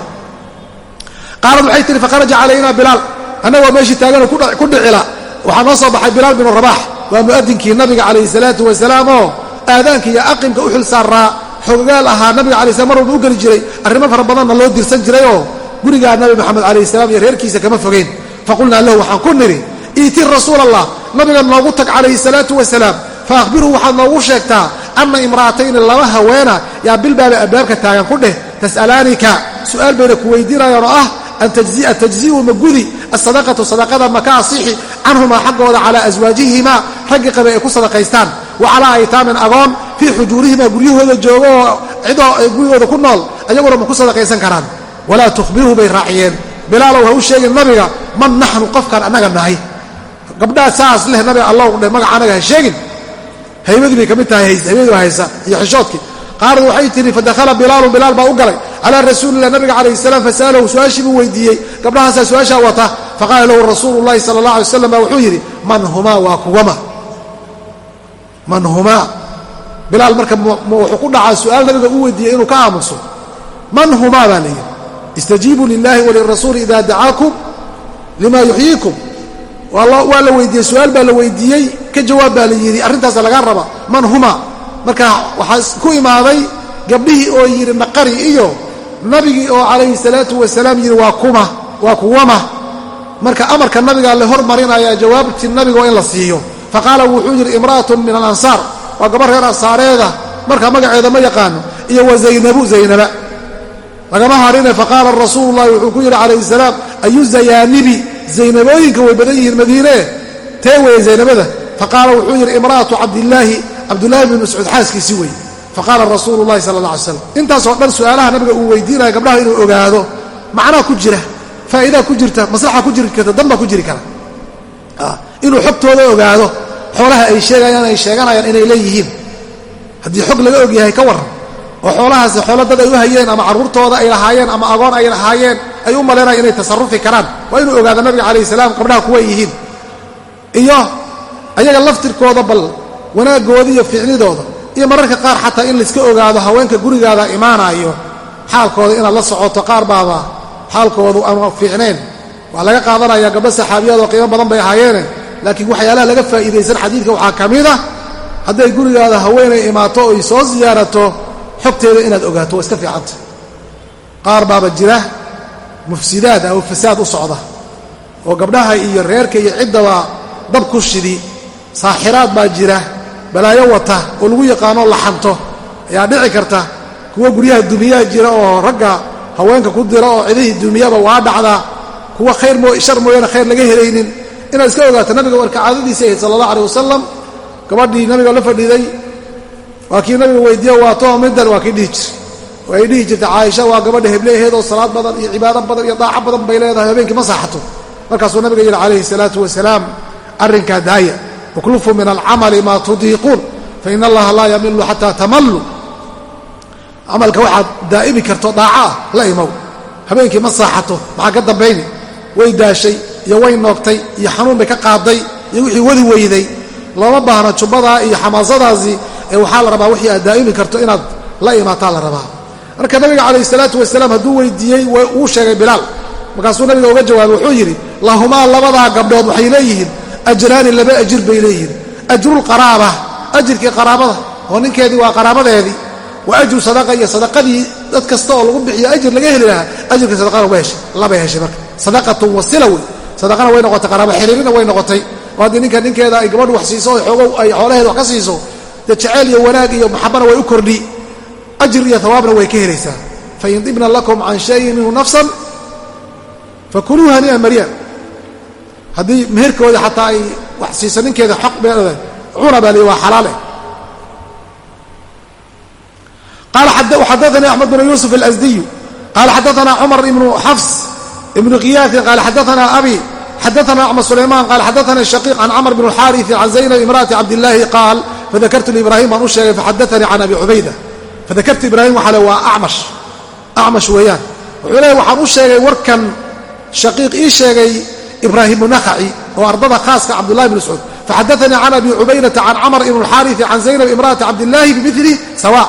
A: Qaalad waxay tihi fakharaja calayna bilaal. Annagoo meeshii taaganoo ku dhicila. Waxaa noo soo baxay bilaal binu rabax. Waa mu'adinkii nabiga calayhi salaatu wasalaam oo aadaanka iyo aqimka u xil saaraa ahaa nabiga alay slam mar walba u geli jiray. Arrimo fara badanna loo dirsan jiray oo gurigaa nabi moxamed calayhi salaam iyo reerkiisa kama fogeyn. Faqulnaa lahu waxaan ku nidhi iiti rasuul allah nabiga noogu tag calayhi salaatu wasalaam fa akhbiruu waxaad noogu sheegtaa anna imra'atayni laba haweena yaa bilbaaba abbaabka taagan ku dheh tas'alaanika. Su'aal bayna ku weydiinayaan oo ah an tajzi'u ma gudi asadaqatu sadaqada maka asixi canhumaa xaggooda calaa aswaajihimaa raggii qabe ay ku sadaqaystaan wa calaa aytaamin agoon fii xujuurihimaa guryahooda joogo oo cidoo ay gurigooda ku nool ayaguna ma ku sadaqaysan karaan. Walaa tukhbiruhu bay raaciyeen. Bilaalow ha u sheegin nabiga man naxnu qofkaan annaga nahay gabdhaa saas leh nabiga allow dheh magaca annaga ha sheegin. Haybadii bay ka mid tahay haybadii haysa iyo xishoodkii. Qaalad waxay tihi fadakhala bilaalun bilaal baa u galay. Calaa rasuulilah nabiga calayh salaam fasa'alahu su'aashii buu weydiiyey. Gabdhahaasaa su'aashaa wata. Faqaala lahu rasuulu llahi sala allah alay slam baa wuxuu yidhi man humaa waa kuwama. Man humaa bilaal marka wuxuu ku dhacaa su'aal nabiga u weydiiyey inuu ka aamuso. Man humaa baa la yidhi istajiibuu lilahi walirasuuli ida dacaakum lima yuxyiikum waa la weydiiyey su'aal baa la weydiiyey ka jawaab baa la yidhi arrintaasa lagaa raba man huma. Marka waxaa ku imaaday gabdhihii oo yidhi naqari iyo nabigii oo calayhi salaatu wasalaam yidhi waa kuma waa kuwama. Marka amarka nabigaa la hormarinaya jawaabtii nabiga oo in la siiyo. Faqaala wuxuu yidhi imra'atun min alansaar. Waa gabar reer ansaareeda. Marka magaceeda ma yaqaano. Iyo wa zaynabu zaynaba. Lagama harine faqaala rasuulu llahi wuxuu ku yidhi calayhi salaam ayu zayaanibi zaynabooyinka way badan yihiin madiine. Tee weeye zaynabada faqaala wuxuu yidhi imra'atu cabdillaahi cabdullaahi bin mascuud xaaskiisii weeye. Faqaala rasuulu llahi sala alla alay slam intaasoo dhan su'aalaha nabiga uu weydiinaya gabdhaha inuu ogaado macnaa ku jira faa'idaa ku jirta maslaxa ku jiri karta danbaa ku jiri kara. Inuu xogtooda ogaado xoolaha ay sheegayaan ay sheeganayaan inay leeyihiin. Haddii xog laga og yahay ka warran oo xoolahaasi xoolo dad ay u hayeen ama carruurtooda ay lahaayeen ama agoon ay lahaayeen ay u malaynayan inay tasarufi karaan. Waa inuu ogaado nabiga calayhi salaam gabdhaha kuwa yihiin. Iyo ayaga laftirkooda bal wanaaggooda iyo fiicnidooda iyo mararka qaar xataa in layska ogaado haweenka gurigaada imaanaayo xaalkooda inaad la socoto qaar baaba xaalkoodu aan fiicnayn waa laga qaadanaya gabdho saxaabiyadoo qiimo badan bay ahaayeene laakiin waxyaalaha laga faa'iidaysan xadiidka waxaa ka mid ah hadday gurigaada haweenay imaato oy soo siyaarato xogteeda inaad ogaato waa iska fiicanta. Qaar baaba jira mufsidaad ah fasaad u socda oo gabdhaha iyo reerka iyo ciddaba dab ku shidi saaxiraad baa jira balaayo wata oo lagu yaqaanoo laxanto ayaa dhici karta. Kuwa guryaha dumiyaha jira oo ragga haweenka ku dira oo cidihii dumiyaba waa dhacdaa kuwa khayr shar mooyaane khayr laga helaynin. Inaad iska ogaato nabiga warka caadadiisa ahayd sala allah aleh wasalam gabadhii nabiga la fadhiiday waa kii nabiga weydiiye waatoo middan waa kii dhihi jir way dhihi jirta caaisha waa gabadha hebleheed oo salaad badan iyo cibaado badan iyo daaco badan bay leedahay habeenkii ma saaxato. Markaasuu nabiga yidhi calayhi salaatu wasalaam arrinkaa daaya. Uklufu min alcamali maa tudiiquun fain allaha laa yamilu xataa tamallu. Camalka waxaad daa'imi karto daaco ah la imow. Habeenkii ma saaxato maxaa ka dambayni? Way daashay iyo way noogtay iyo xanuun bay ka qaaday iyo wixii wadi weyday. Looma baahno jubbadaa iyo xamaasadaasi ee waxaa la rabaa wixii aad daa'imi karto inaad la imaataa la rabaa marka nabiga calayh salaatu wasalaam hadduu weydiiyey wuu sheegay bilaal. Markaasuu nabiga uga jawaabay wuxuu yidhi lahumaa labadaa gabdhood waxay leeyihiin ajraani laba ajir bay leeyihiin. Ajrulqaraaba ajirkii qaraabada oo ninkeedii waa qaraabadeedii wa ajru sadaqa iyo sadaqadii dad kasta oo lagu bixiyo ajir laga heli lahaa ajirkii sadaqana waa heshay labay heshay marka. Sadaqatun wasila wey. Sadaqana way noqotay qaraaba xiriirina way noqotay. Oo haddii ninka ninkeeda ay gabadhu wax siiso oogow ay xoolaheeda wax ka siiso dee jaceyl iyo wanaag iyo maxabana way u kordhi ajir iyo hawaabna way ka helaysaa. Fain dibna lakum can shayin minhu nafsan fakuluu hanii'an maryan haddii meherkooda xataa ay wax siiso ninkeeda xoq cuna baa li waa xalaaleh xadaanii axmed bnu yuusuf alasdiyu qaala xadaana cumar ibnu xafs ibnu khiyaatin qaala xadaana abi xadaana axmed sulaymaan. Qaala xadaana shaqiiq can camr bn xaariثi can zaynab imraati cabdillaahi qaal fadakartu liibraahim baan u sheegay faxadaanii can abi cubayda fadakartu ibraahim waxaa le waa acmash acmash weeyaan. Wuxuu leeya waxaan u sheegay warkan shaqiiq ii sheegay ibraahimu nakaci oo ardada khaaska cabdullahi bn mascuud faxadaanii can abi cubaydata can camr ibn اlxaariثi can zaynab imraati cabdillaahi bimili sawa.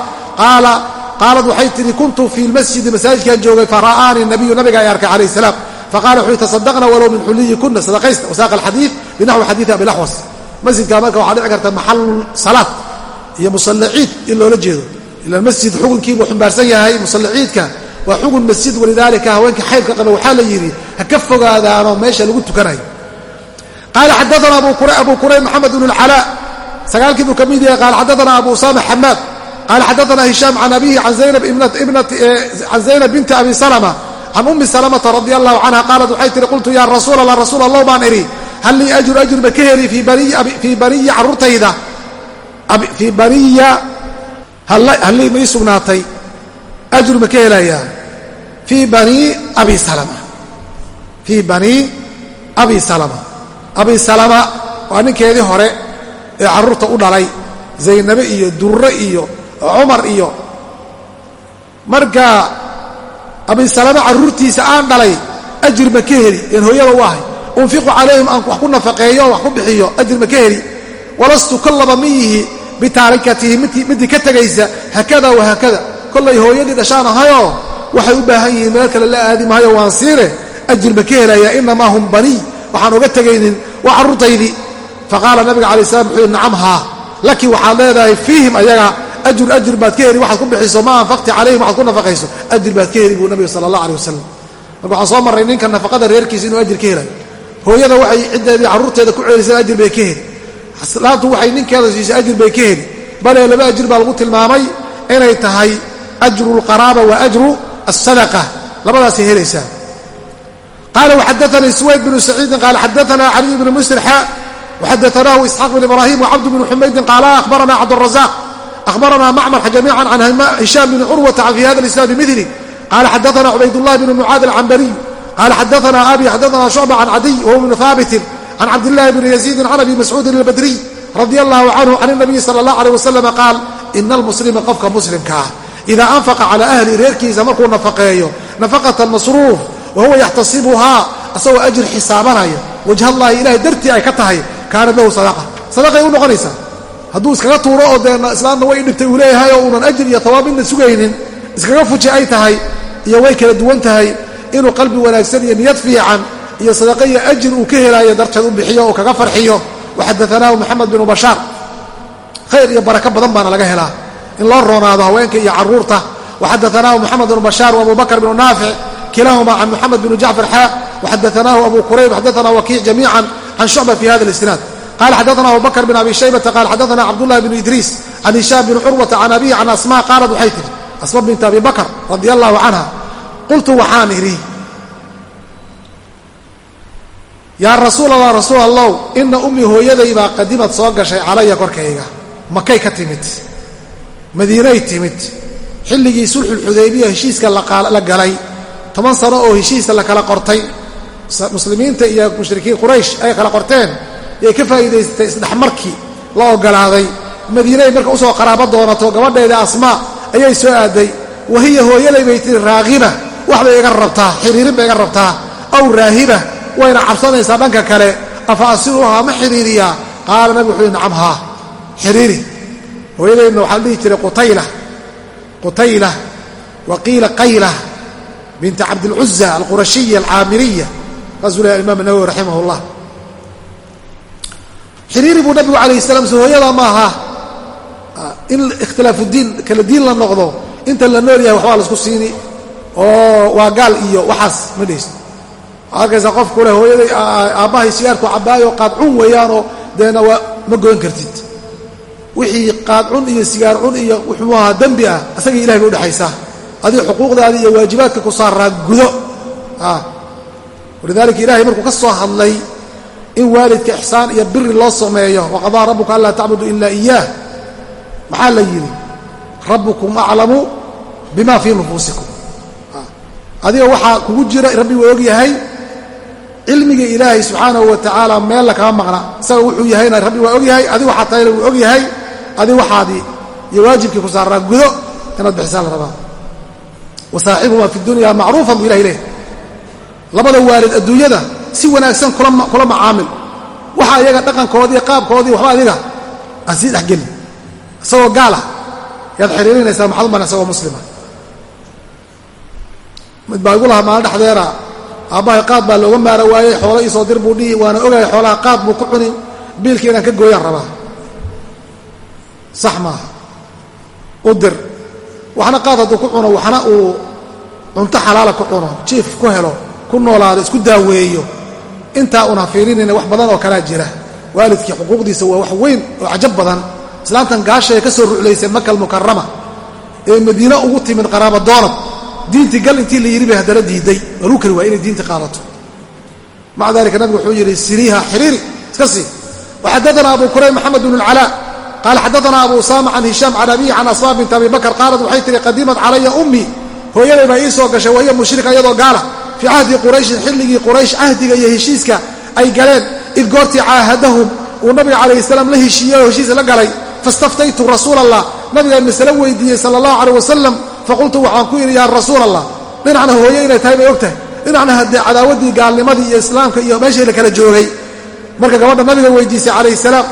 A: Qaalad waxay tihi kuntu fi lmasjidi masaajidkan joogay fara'aanii nabiyu nabiga ay arkay calayh salaam. Faqala wuxuu tasadaqna walow min xuliyi kuna sadaqaysta. Wasaaqa alxadiid binaxwi xadiidi abilaxwas masjidka marka waxaa dhici karta maxalu salaad iyo musalla ciid in loola jeedo ila masjid xukunkiibuu xumbaarsan yahay musalla ciidka waa xugun masjid walidaalika haweenka xaydka qaba waxaa la yidhi ha ka fogaadaano meesha lagu tukanayo qaala xadaana abu kurayb maxamed bn اlcalaa sagaalkii buu ka mid yahay qaala xadaana abu usama xamaad. Qaala xadaana hishaam can abihi can zaynab binti abi salma can ummi salamata radi allahu canha qaalat waxay tihi qultu ya rasuul allah rasuul allah baan idhi hal lii ajru ajr ma ka heli fii baniya carruurtayda fii baniya hallii ma ii sugnaatay? Ajru ma ka helayaa? Fii banii abi salama. Fii banii abi salama. Abi salama waa ninkeedii hore ee carruurta u dhalay. Zaynabe iyo durre iyo cumar iyo marka abisalama carruurtiisa aan dhalay ajir ma ka heli. Een hooyada u ahay. Unfiqu calayhim aan wax ku nafaqeeyo wax ku bixiyo ajir ma ka heli. Walastu kollaba miyihi bitaarikatihi midii ka tegaysa haakada wahaakada kollay hooyadii dhashaan ahayoo waxay u baahan yihiin meel kale la aadi maayo waan siire ajir ma ka helaya inamaa hum baniy waxaan oga tegaynin waa carruurtaydii faqaala nabiga alay slam wuxuu nacam haa laki waxaad leedahay fiihim ayaga. Ajr ajir baad ka heli waxaad ku bixiso ma anfaqti calayhim waxaad ku nafaqayso. Ajir baad ka heli buu nabiga sala allah aleh wasalam marka waxaan soo marray ninka nafaqada reerkiisa inuu ajir ka helayo hooyada waxay ciddeedii carruurteeda ku celisay ajir bay ka heli laantu waxay ninkeeda siisay ajir bay ka heli. Balee laba ajir baa lagu tilmaamay inay tahay ajru lqaraaba wa ajru asadaqa labadaasay helaysaa qaala waxadaanii suwayd binu saciidin qaala xadaanaa caliy bnu musrixa waxadaanaahu isxaaq bin ibraahim wacabdu bni xumaydin qaala ahbaranaa cabdurazaaq ahbaranaa macmarka jamiica can hishaam bni curwata fi hada isnaad bimili qaala xadaanaa cubaydulahi bn mucaad alcambariy qaala xadaanaa abi xadaanaa shucba can cadiy wahuwa bnu haabitin can cabdillaahi bni yaziid can abi mascuudin albadriy radi allahu canhu can nabiyi sala allah aleh wasalam qaal ina almuslima qofka muslimka ah idaa anfaqa calaa ahli reerkiisa markuu nafaqeeyo nafaqatan masruuf wa huwa yaxtasibuhaa asagoo ajir xisaabanaya wajhallaahi ilahay dartii ay ka tahay kaanat lahu sadaqa sadaqay u noqonaysaa hadduu iskaga tuuro oo dee islaamna way dhibtay uu leeyahay oo uunan ajir iyo tawaab midna sugaynin iskaga fuji ay tahay iyo way kala duwan tahay inuu qalbi wanaagsan iyo niyad fiican iyo sadaqa iyo ajir uu ka helaayo darteed u bixiyo oo kaga farxiyo. Waxadaanaahu maxamed binu bashaar khayr iyo barako badan baana laga helaa. In loo roonaado haweenka iyo carruurta. Waxadaanaahu maxamed binu bashaar waabubakr binu naafic kilaahumaa can moxamed binu jacfar xaa. Waxadaanaahu abu kurayb xadaana wakiic jamiican can shucba fi hada اlisnaad qala xadaana abubakr bn abi shaybata qaala xadaana cabdullahi bnu idriis can hishaam bn curwata can abihi can asma qaalad waxay tihi asma binta abi bakr radi allahu canha qultu waxaan idhi yaa rasuul allah rasuul allow ina ummii hooyaday baa qadimad soo gashay calaya korkayga. Makay ka timid. Madiinay timid. Xilligii sulxulxudaybiya heshiiska la galay. Toban sano oo heshiisa la kala qortay. Muslimiinta iyo mushrikiin quraysh ay kala qorteen. Yay ka faa'iidaysatay isdhexmarkii la ogolaaday. Madiinay marka u soo qaraabo doonato gabadheeda asmaa ayay soo aaday. Wahiya hooyaday bay tihi raaqiba wax bay iga rabtaa xiriirin bay iga rabtaa. Aw raahiba wayna cabsanaysaa dhanka kale afa asiluhaa ma xiriiriyaa. Qaala nabigu wuxuu nacam haa xiriiri. Hooyadeedna waxaa la dhihi jiray qutayla qutayla wa qiila qayla binti cabdilcuza alqurashiya alcaamiriya saasuu lehay imaam nawowi raximah llah xiriiri buu nabigu calayh salam so hooyada maaha in ikhtilaafudiin kala diin la noqdo inta la nool yahay waxbaa la isku siini oo waa gaal iyo waxaas ma dhehist arkaysaa qofku leh hooyaday aabbahay sigaarku cabbaayo qaadcun weeyaanoo deena waa ma goyn kartid. Wixii qaadcun iyo sigaar cun iyo wuxuu ahaa dembi ah asagii ilahay bay udhexaysaa adiga xuquuqdaadii iyo waajibaadka ku saaraa gudo walidaalika ilaahay markuu ka soo hadlay in waalidka ixsaan iyo biri loo sameeyo waqadaa rabbuka anlaa tacbudu ila iyaah maxaa la yidhi? Rabbukum aclamu bima fii nufuusikum. Adiga waxaa kugu jira rabbi waa og yahay cilmiga ilaahay subxaanahu wa tacaala meella kama maqna isaga wuxuu yahayna rabbi waa og yahay adiga waxaa tahayna wuu og yahay adiga waxaadii iyo waajibkii ku saaraa gudo inaad bixisaan la rabaa. Wa saaxibuhuma fi dunya macruufan buu ilahay leh labada waalid adduunyada si wanaagsan kula macaamil. Waxa iyaga dhaqankoodii qaabkoodii waxba adiga aan sii dhexgelin isagoo gaala yaad xiriirinaysaa maxad uman isagoo muslima. Mid baa igu lahaa maalin dhexdeera aabbahay qaad baa looga maara waayey xoolo iisoo dir buu dhihi waana ogahay xoolaha qaad buu ku cuni biilkii inaan ka gooyaan rabaa. Sax maaha. U dir. Waxna qaad hadduu ku cuno waxna uu cunto xalaala ku cuno jiif ku helo ku noolaado isku daaweeyo. Intaa una fiirinayna wax badan oo kalaa jira. Waalidkii xuquuqdiisa waa wax weyn oo cajab badan. Islaantan gaashaee ka soo ruclaysay maka almukarama ee madiine ugu timid qaraaba doonad diintii gal intii la yidhi bay haddana diiday waa lagu kari waaya inay diinta qaadato. Maca dalika nabigu wuxuu yidhi siriiha xiriiri iska sii. Waxadaana abu kurayb maxamed bn اlcalaa qaala xadaana abu usama can hishaam can abihi can asmaa bint abi bakr qaalat waxay tihi qadimat calaya ummii hooyaday baa ii soo gashay wahiya mushrika iyadoo gaala. Fii cahdi qurayshin xilligii quraysh cahdiga iyo heshiiska ay galeen. Id goortii caahadahum uu nabiga calayh salaam la heshiiyey oo heshiis la galay. Fastaftaytu rasuul allah nabigaan masale weydiiyey sala allahu caleyh wasalam faqultu waxaan ku yidhi yaa rasuul allah dhinacna hooye inay tahay bay og tahay dhinacna haddee cadaawaddii gaalnimadii iyo islaamka iyo meeshii la kala joogay. Marka gabadha nabiga weydiisay calayhi salaam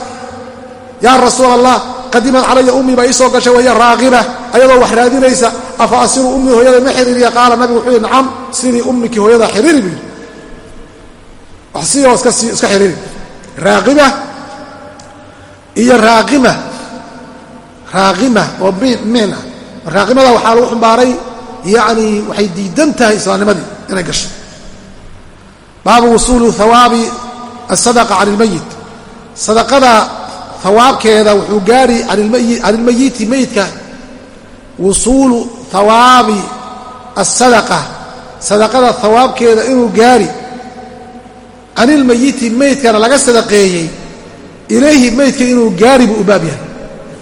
A: yaa rasuul allah qadimad calaya ummii baa ii soo gashay wahiya raaqiba ayadoo wax raadinaysa afa asiru ummii hooyada ma xiriiriya qaala nabigu wuxuu yidhi nacam sidii ummikii hooyada xiriiri buu yidhi. Wax sidoo iska xiriiri. Raaqiba iyo raaqima raaqima oo miin ah raaqimada waxaa lagu xumbaaray yacni waxay diidan tahay islaamnimadii inay gasho. Baabu wusuulu hawaabi asadaqa can ilmayit sadaqada hawaabkeeda wuxuu gaari can ilmayiti meyidka wusuulu hawaabi asadaqa sadaqada hawaabkeeda inuu gaari can ilmayiti meydkana laga sadaqeeyey ilayhi meydka inuu gaari buu u baab yahay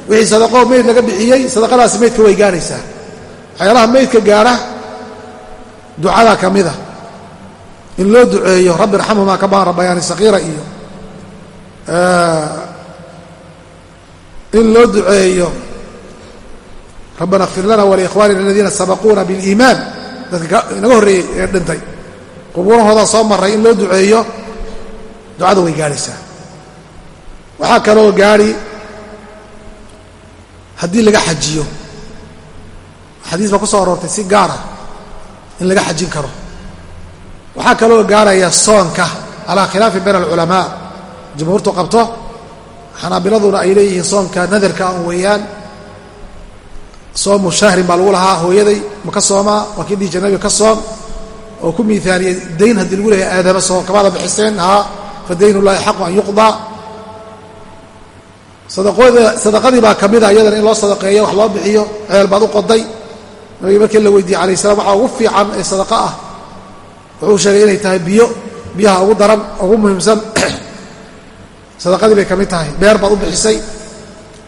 A: wixii sadaqoo meyd laga bixiyey sadaqadaasi meydka way gaaraysaa. Waxyaalaha meydka gaara ducada ka mida. In loo duceeyo rabbi raxamhumaa ka baan rabbayaani sakiira iyo in loo duceeyo rabbana kfir lana waliikhwanina aladiina sabaquuna biliimaan dadka inaga horreeyey ee dhintay. Qubuurahoodaa soo maray in loo duceeyo ducada way gaarhaysaa waxaa kaloo gaari haddii laga xajiyo xadiis baa ku soo aroortay si gaara in laga xajin karo. Waxaa kaloo gaaraya soonka calaa khilaafi bayn alculamaa. Jumhuurtu qabto xanaabiladuna ay leeyihiin soomka nadarka an weeyaan. Soomu shahrin baa lagu lahaa hooyaday ma ka soomaa waa kii dhihi ka soom. Oo ku miaaliyey dayn haddii lagu leeyahay aadama soo kamaada bixiseen haa fa dayn ullahi xaqu an yuqdaa sadaqadii baa ka mida iyadana in loo sadaqeeyo wax loo bixiyo ceel baad u qoday. Nabiga markii la weydiiyey alayh salam waxaa ugu fiican ee sadaqa ah wuxuu sheegay inay tahay biyo biyaha ugu daran ugu muhiimsan. [clears throat] Sadaqadii bay ka mid tahay. Beer baad u bixisay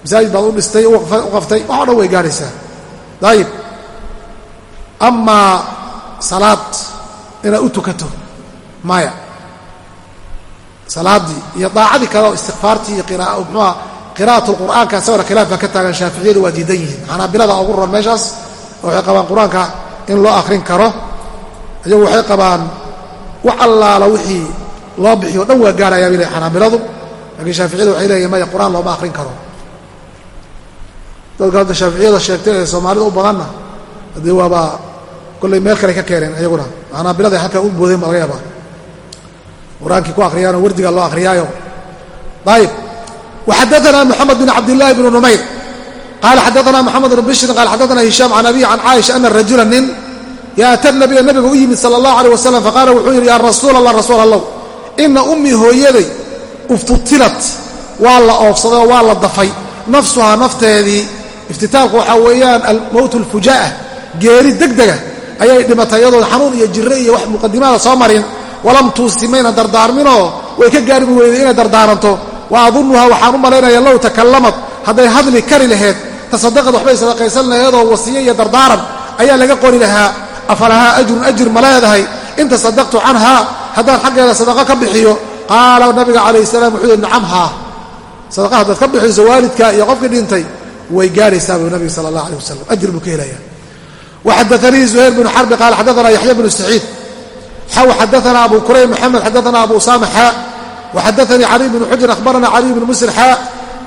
A: masaajid baad u dhistay u qaftay wax o dhan way gaarhaysaa dayib amaa salaad inaad u tukato maya salaaddii iyo daacadii kale oo istikfaartii iyo qira'a muxuuha qira'at lqur'aanka isagona khilaaf baa ka taagan shaaficiyadu waa diidan yihiin. Xanaabilada ugu ron meeshaas oo waxay qabaan qur'aanka in loo akhrin karo iyagu waxay qabaan wax allaala wixii loo bixiyo o dhan waa gaarayaa bay leehay xanaabiladu. Laakiin shaaficiyadu waxay leeyihiin maya qur'aan looma akhrin karo. Dadka hadda shaaficiyada sheegtay ee soomaalida u badanna haddii waaba kollay meel kale ka keeneen iyaguna xanaabilada halkaa u boodeen baa laga yaabaa. Qur'aankii ku akriyaanoo wardigaa loo akhriyaayo. Ayib waxadaana moxamed bin cabdillaahi bnu numayr qaala xadaana moxamed bnu bishrin qaala xadaana hishaam can abihi can caaisha ana rajula nin yaata nabiya nabiga u yimid sala allahu aleyh wasalam faqaala wuxuu yidhi yaa rasuul allah rasuul allow ina ummii hooyaday uftutilat waa la oofsaday oo waa la dafay nafsuhaa nafteedii iftitaalku waxaa weeyaan almowt alfujaa'a geeri degdega ayay dhimatay iyadoo xanuun iyo jire iyo wax muqadimaada soo marin walam tuusi mayna dardaarminoo way ka gaarmi weyday inay dardaaranto wa adunnuhaa waxaan u malaynaya low takallamad hadday hadli kari laheed tasadaqad waxbay sadaqaysan laheedoo wasiye iyo dardaaran ayaa laga qori lahaa afalahaa ajrun ajir ma leedahay in tasadaqtu canhaa haddaan xaggeeda sadaqo ka bixiyo qaala nabiga calayh salaam wuxuu yihi nacam haa sadaqa haddaad ka bixiso waalidka iyo qofkii dhintay way gaaraysaa buu nabiga sala allah aleh wasalam ajir buu ka helaya waxadaanii zuhayr bnu xarbi qaala xadaana yaxya bnu saciid xaw xadaana abu kurayb moxamed xadaana abu usama bnu xujr ahbarana caliy bnu musr xaa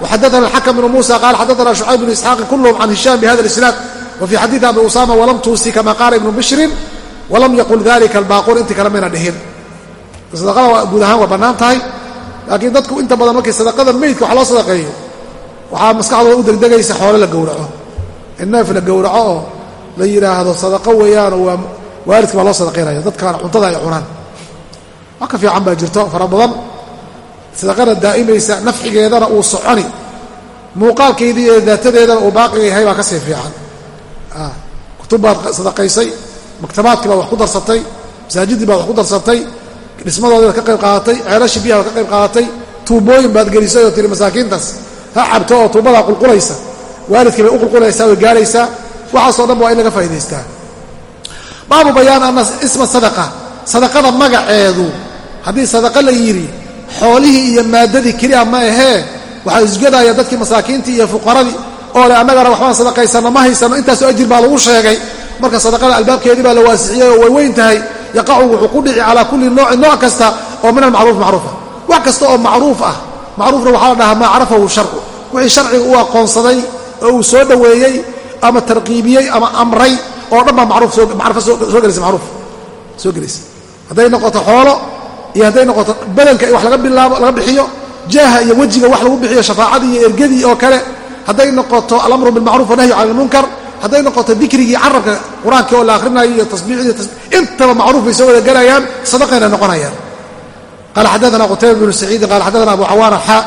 A: waxadaana alxakam bnu muusa qaala xadaana shucayb bnu isxaaqi kulluhum can hishaam bihada isnaad wa fii xadiidi abi usama walam tuusi kama qaala ibnu bishrin walam yaqul dalika albaaquun intii kale mayna dhihin sadaqada guud ahaan waa bannaan tahay laakiin dadku inta badan markay sadaqada meydka wax loo sadaqeeyo waxaa maskaxdooda u degdegaysa xoole la gowraco in neef la gowraco oo la yidhaahdo sadaqo weeyaanoo waa waalidka baa loo sadaqaynaya dadkaana cuntada ay cunaan wax sadaqada daa'imaysa nafcigeedana uu soconi. Muuqaalkeedii iyo daatadeedana uu baaqiga yahay baa ka sii fiican. Kutub baad sadaqaysay maktabaadkii baad wax ku darsatay masaajiddii baad wax ku darsatay dhismadoodii baad ka qayb qaadatay ceelashii biyaha baad ka qayb qaadatay tuubooyin baad gelisay oo tiri masaakiintaas ha cabto oo tuubadaa qulqulaysa waalidkii bay u qulqulaysaa way gaaraysaa waxaasoo dhan waa in laga faa'idaystaa baabu bayaan ana isma sadaqa sadaqada magaceedu haddii sadaqa la yidhi xoolihii iyo maaddadii keliya ma ahee waxaa isgadaya dadkii masaakiintii iyo fuqaradii oo le annagana waxbaan sadaqaysanno ma haysano intaasoo ajir baa lagu sheegay. Marka sadaqada albaabkeedii baa la waasixiyey oo way weyn tahay yaqacu wuxuu ku dhici calaa kulli noocin nooc kasta oo min almacruuf macruufa. Wax kasta oo macruuf ah macruufna waxaa la dhahaa maa carafahu sharcu. Wixii sharciga u aqoonsaday oo uu soo dhoweeyey ama tarqiibiyey ama amray oo dhan baa macruufmacrifo soo gelaysa macruuf soo gelaysa hadday noqoto xoolo iyo hadday noqoto bedelka wax laga bilaabo laga bixiyo jaaha iyo wejiga wax lagu bixiyo shafaacadii iyo ergadii oo kale hadday noqoto alamru bilmacruuf wanahyu cala almunkar hadday noqoto dikrigii carabka qur'aankii oo la akhrinayo iyo tasbiixdii intaba macruuf bay soo wada gelayaan sadaqayna noqonayaan. Qala xadaana qutayba bnu saciidin qala xadaana abu cawaana xaa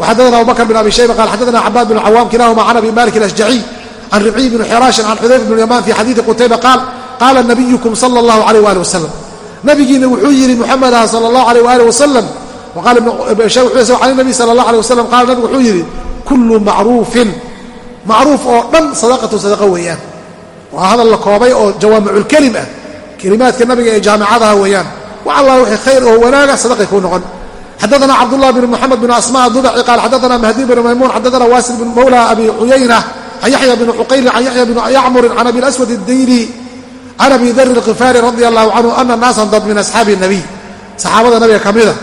A: waxadaana abubakr bin abi shayba qala xadaana cabaad bn cawaam kilahuma can abi malik alashjaciy can ribciy bni xiraashin can xudayfa bn yamaan fi xadiidi qutayba qaal qaala nabiyukum sala allahu alayh waali wasalam nabigiina wuxuu yidhi muxamed ah sala allahu alayh waali wasalam can nabi sala allah alay wasalam qaala nabigu wuxuu yidhi kullu macruufin. Macruuf oo dhan sadaqatu sadaqa weeyaan. Waa hadal la koobay oo jawaamiculkelim ah kelimaadka nabiga ee jaamicadaha weeyaan. Wax wixii khayr oo wanaaga sadaqay kuu noqon. Xadaana cabdullah bn moxamed bn asma dubaci qaal xadaana mahdi bn maymuun xadaana waasil bn mawla abi cuyayna can yaxya bn cuqayli can yaxya bn yacmurin can abi aswad اdayli can abi dari alkifaari radia allahu canhu ana naasan dad min asxaabi nabiy saxaabada nabiga ka mida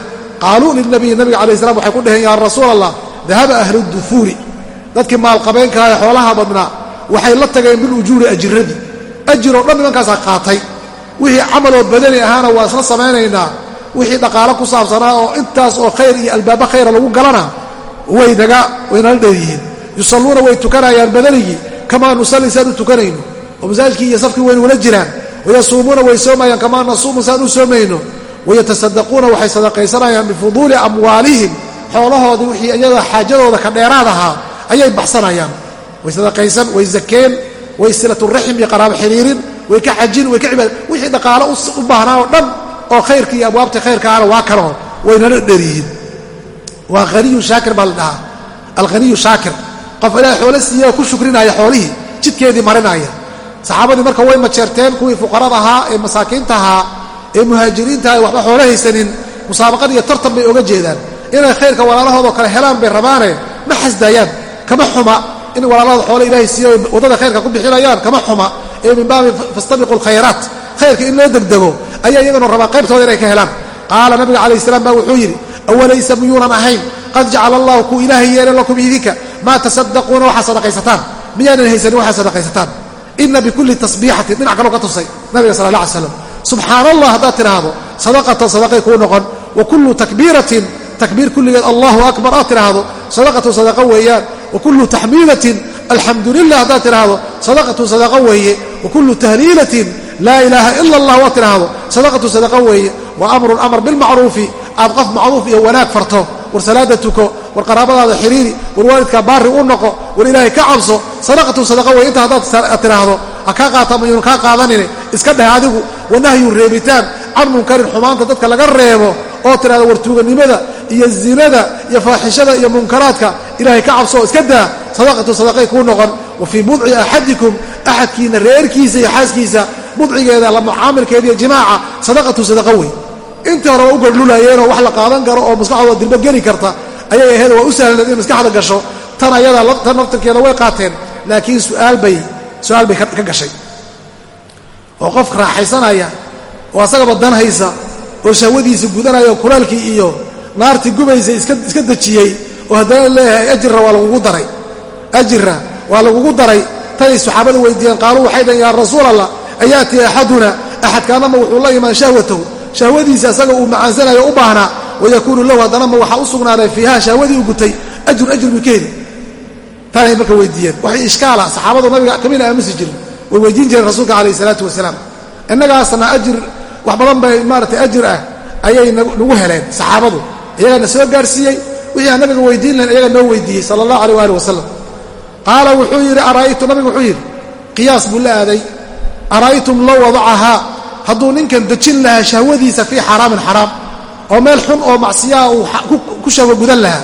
A: qaaluu lilnabiy nabiga calayi salam waxay ku dhaheen yaa rasuul allah dahaba ahlu dufuuri dadkii maalqabeenkaha ee xoolaha badnaa waxay la tageen bilujuuri ajiradii ajir oo dhan nimankaasaa qaatay wixii camaloo badani ahaana waa isla samaynaynaa wixii dhaqaalo ku saabsanaa oo intaas oo khayr iyo albaaba khayra lagu galana waynala dheeryihiin yusalluuna way tukanayaan badanigii kamaa nusalli saan u tukanayno oo masaajidkii iyo safkii waynu wala jiraan wayasuumuuna way soomayaan kamaa nasuumu saan u soomayno wayatasaddaquuna waxay sadaqaysanayaan bifuduuli amwaalihim xoolahoodii wixii iyada xaajadooda ka dheeraad ahaa ayay baxsanayaan. Way sadaqaysan way zakeen way silaturaxim iyo qaraabo xiriirin way ka xajin way ka cibaad wixii dhaqaalo u baahnaa oo dhan oo khayrka iyo abwaabta khayrka ahna waa kaloo waynala dheryihiin waa haniyu shaakir baa la dhahaa. Alhaniyu shaakir qof siiya ku shukrinaya xoolihii jidkeedii marinaya saxaabadii marka way majeerteen kuwii fuqarada ahaa ee masaakiinta ahaa ee muhaajiriinta ay waxba xoolo haysanin musaabaqad iyo tartan bay oga jeedaan. Inay khayrka walaalahoodao kale helaan bay rabaane ma xasdaayaan kama xuma. In walaalahooda xoolo ilaahay siiyo waddada khayrka ku bixinayaan kama xuma. Ee min baabi fastabiqu alkhayraat khayrka in loo degdego ayaa iyaguna rabaa qaybtooda inay ka helaan. Qaala nabiga calayh salaam baa wuxuu yidhi awalaysa miyuunan ahayn? Qad jacala allahu kuu ilaahay yeelan lakum idinka maa tasaddaquuna waxaa sadaqaysataan? Miyaanan haysanin waxaa sadaqaysataan ina bikulli tasbiixatin dhinac kaloo ka tusay. Nabiga sala allah alay slam subxaana allah haddaad tidhaahdo sadaqatan sadaqay kuu noqon. Wa kullu takbiiratin takbiir kulligeed allahu akbar aad tidhaahdo sadaqatu sadaqa weeyaan. Wa kullu taxmiidatin alxamdu lilah haddaad tidhaahdo sadaqatu sadaqa weeye. Wa kullu tahliilatin laa ilaaha ila allah waad tidhaahdo sadaqatu sadaqa weeye. Wa amrun amar bilmacruufi aad qof macruuf iyo wanaag farto war salaada tuko war qaraabadaada xiriiri war waalidkaa baari u noqo war ilaahay ka cabso sadaqatu sadaqa weye inta haddaad tidhaahdo ha kaa qaata mayuunu kaa qaadanine iska dheh adigu wanahyun reebitaan can munkarin xumaanta dadka laga reebo oo tidhahda wartuuganimada iyo zinada iyo faaxishada iyo munkaraadka ilaahay ka cabso iska daa sadaqatu sadaqay kuu noqon. Wa fii budci axadikum axadkiina reerkiisa iyo xaaskiisa budcigeeda la mucaamilkeeda iyo jimaaca sadaqatu sadaqa wey intii hore waa u gorlulaayeenoo wax la qaadan karo oo maskaxdooda dilba geli karta ayay ahayd waa u sahlan in maskaxda gasho. Tan ayada tan naftirkeeda way qaateen laakiin suaalbay su'aal bay ka gashay. Oo qof raaxaysanaya oo asagaba dan haysa oo shahwadiisa gudanaya oo kulaalkii iyo naartii gubaysa iska dejiyey oo haddana leeyahay ajirra waa lagugu daray. Ajirra waa lagugu daray. Tanay saxaabada weydiiyeen qaaluu waxay dhaheen yaa rasuul allah ayaati axaduna axadkaanama wuxuu la imaan shahwatahu shahwadiisa asaga uu macaansanayo u baahnaa wayakuunu lahu haddanama waxaa u sugnaaday fiiha shahwadii u gutay ajrun ajr buu ka heli. Tanay marka weydiiyeen. Waxay ishkaala saxaabadu nabiga kamina aamusi jirin. Way weydiin jireen rasuulka calayh isalaatu wasalaam. Innagaasna ajir wax badan bay maaratay ajir ah ayay nagu heleen saxaabadu. Iyagaana soo gaarsiiyey wixii aan nabiga weydiin lahayn iyaga noo weydiiyey sala allah aleh waali wasalam qaala wuxuu yidhi ara'aytu nabigu wuxuu yidhi qiyaas buu la aaday. Ara'aytum low wadacahaa hadduu ninkan dejin lahaa shahwadiisa fii xaraamin xaraam oo meel xun oo macsiyaha uu ku shahwo gudan lahaa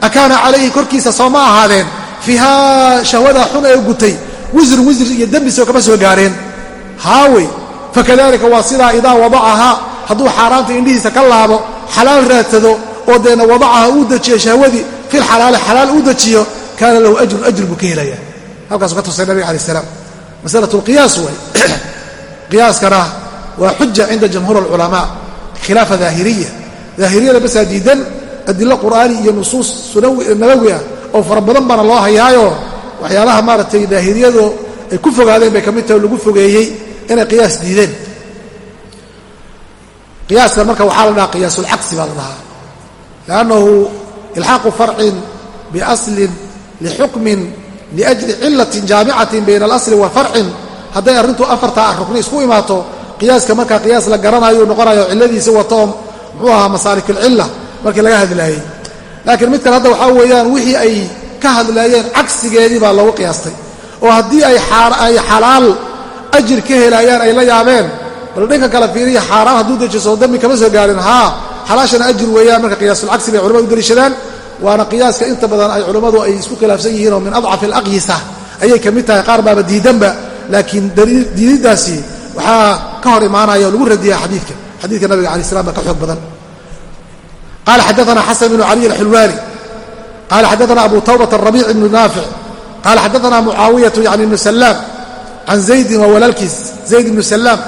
A: akaana calayhi korkiisa soo ma ahaadeen fiihaa shahwadaa xun ee gutay wisr wisr iyo dembisoo kama soo gaareen. Haawey fakadalika waa sidaa idaa wadacahaa hadduu xaaraanta indhihiisa ka laabo xalaal raadsado oo deena wadacaha uu dejiyo shahwadii fil xalaali xalaal uu dejiyo kaana lahu ajrun ajr buu ka helaya halkaasuu ka tusay nabiga alai salaam. Masalat lqiyaas way. [coughs] Qiyaaskana waa xuja cinda jamhuur alculamaa khilaafa daahiriya. Daahiriyada basaa diidan adilo qur'aani iyo nusuus nabawi ah oo fara badan baana loo hayaayo. Waxyaalaha maaragtay daahiriyadu ay ku fogaadeen bay ka mid tahay o lagu fogeeyey inay qiyaas diideen. Qiyaaskan marka waxaa la dhahaa qiyaasulcagsi baa la dhahaa. Liannahu ilxaaqu farcin biaslin lixukmin liajli cilatin jaamicatin bayna alasli wa farcin. Hadday arrintu afartaa rukni isku imaato qiyaaska markaa qiyaas la garanayo noqonayo cilladiisi watoo muxuu ahaa masaalikilcilla markii laga hadlaayey. Laakiin mid kale hadda waxaa weeyaan wixii ay ka hadlaayeen cagsigeedii baa loogu qiyaastay. Oo haddii ay xalaal ajir ka helayaan ay la yaabeen bal dhinka kale fiiriya xaaraan hadduu dejiso dambi kama soo gaarin haa xalaashana ajir weeyaan marka qiyaasulcagsi bay culamadu u deliishadaan. Waana qiyaaska inta badan ay culammadu ay isku khilaafsan yihiin oo min adcafi alaqyisa ayay ka mid tahay qaar baaba diidanba laakiin diididdaasi waxaa ka hor imaanaya oo lagu radiyaa xadiidka xadiidka nabiga alai slam baa ka xoog badan qala xadaana xasan bnu caliy alxulwaani qala xadaana abu tawbata arabiic ibnu naafic qala xadaana mucaawiyatu yani ibnu salaam can zaydin waa walaalkiis zayd ibnu salaam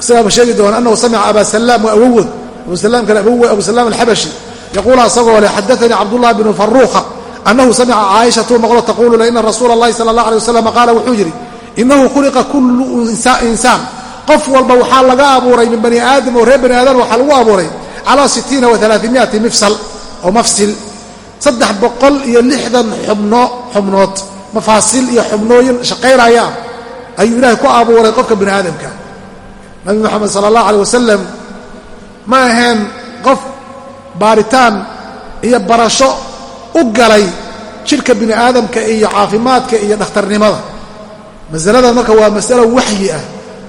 A: isagaaba sheegi doona anahu samica aba salaam waa awowood abu salaamkana abu salaam alxabashi yaquula isagoo leh xadaanii cabdullahi bnu faruuqa annahu samica caaishatu maqlo taquulu le ina rasuula allahi sala allah alay wasalam qaala wuxuu yidhi inahu khuliqa kullu insaan qof walba waxaa laga abuuray min bani aadam oo reer bani aadam waxaa lagu abuuray calaa sitiina wa alaaimiati mifsal oo mafsil. Saddex boqol iyo lixdan xubno xubnood mafaasil iyo xubnooyin shaqaynaya ah ayuu ilaahay ku abuuray qofka bani aadamka. Nabi moxamed sala allah aleh wasalam ma ahayn qof baaritaan iyo barasho u galay jidhka bini aadamka iyo caafimaadka iyo dhakhtarnimada. Masaladan marka waa masalo waxyi ah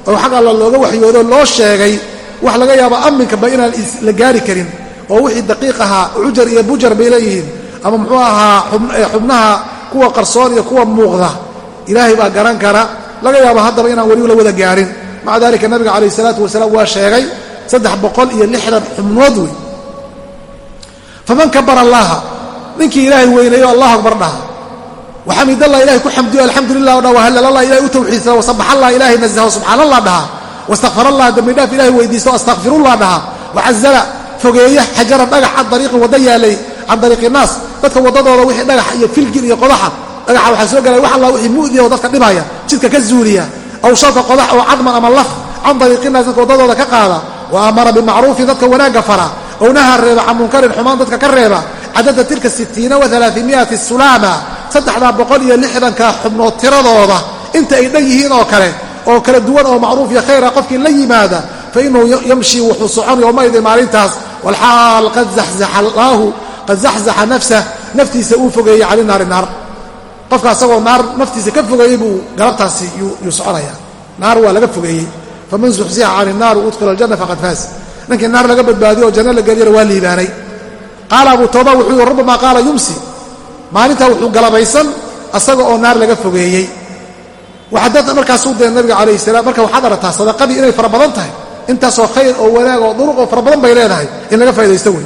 A: oo xag alla looga waxyoodo loo sheegay wax laga yaabo aminkaba inaan la gaari karin oo wixii daqiiq ahaa cujar iyo bujar bay leeyihiin ama muxuu ahaa xubnaha kuwa qarsoon iyo kuwa muuqda. Ilaahay baa garan kara. Laga yaabo haddaba inaan weli la wada gaarin. Maca dalika nabiga calayh isalaatu wasalaam waa sheegay saddex boqol iyo lixdan xubnood wey faman kabara allaha ninkii ilaahay weyneeyo allah akbar dhaha waxamidallah ilahay ku xamdiyo alxamdulilah o dha wahallalallah ilahay u tawxiidsada wasabaxallah ilahay nazaho subxaanallah dhaha. Wastakfarallah dembidhaaf ilahay weydiisto astakfirullah dhaha. Wacazala fogeeya xajaran dhagax can dariiqin wadda yaalay can dariiqi naas. Dadka waddadooda wixii dhagax iyo filgin iyo qodaxa dhagaxa waxaa soo galaya wax alla wixii mu'diya oo dadka dhibaya jidka ka zuuliya aw shafa qodax oo cadman ama laf can dariiqinaas dadka waddadooda ka qaada. Wa amara bimacruufin dadka wanaagga fara. Ow nahaa reeba can munkarin xumaan dadka ka reeba. Cadada tilka sitiina wa alaamiati sulaama saddexdaa boqol iyo lixdanka xubnood tiradooda inta ay dhan yihiin oo kale oo kala duwan oo macruuf iyo khayra qofkii la yimaada fa inahu yamshi wuxuu socon yowmaidin maalintaas walxaal qad zaxzaxallaahu qad zaxzaxa nafsah naftiisa uu fogeeyey cani naari naar. Qofka asagoo naar naftiisa ka fogeeyey buu galabtaasi yuu soconaya. Naar waa laga fogeeyey. Faman zuxzixa can innaari udkhila aljanna faqad faas ninkii naar laga badbaadiyo oo janno la geliyana waa liibaanay. Qaala abu tooba wuxuu yihi rubamaa qaala yumsi maalintaa wuxuu galabaysan asaga oo naar laga fogeeyey. Markaasuu dee nabiga calayh salaam marka waxaad arataa sadaqadii inay fara badan tahay. Intaasoo khayr oo wanaag oo duruq oo fara badan bay leedahay in laga faa'idaysto wey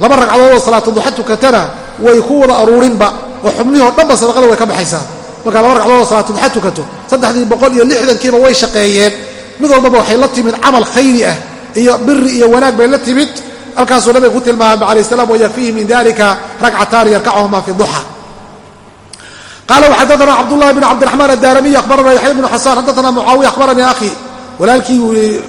A: laba ragcadood oo salaatu duxa tukatana way ku wada aruurinba oo xubnihii o dhanba sadaqada way ka baxaysaa. Markaa laba ragcadood oo salaatu duxa tukato saddexdii boqol iyo lixdankiiba way shaqeeyeen. Mid walbaba waxay la timid camal khayri ah iyo biri iyo wanaag bay la timid halkaasuu nabiga ku tilmaamay alayh salam wayakfiihi min dalika ragcataani yarkacuhuma fi duxa qala xadana cabdulahi bn cabdiraxmaan addaramiy abarana yaxya bnu xasaan xadana mucaawiya akhbaranii ahi walaalkii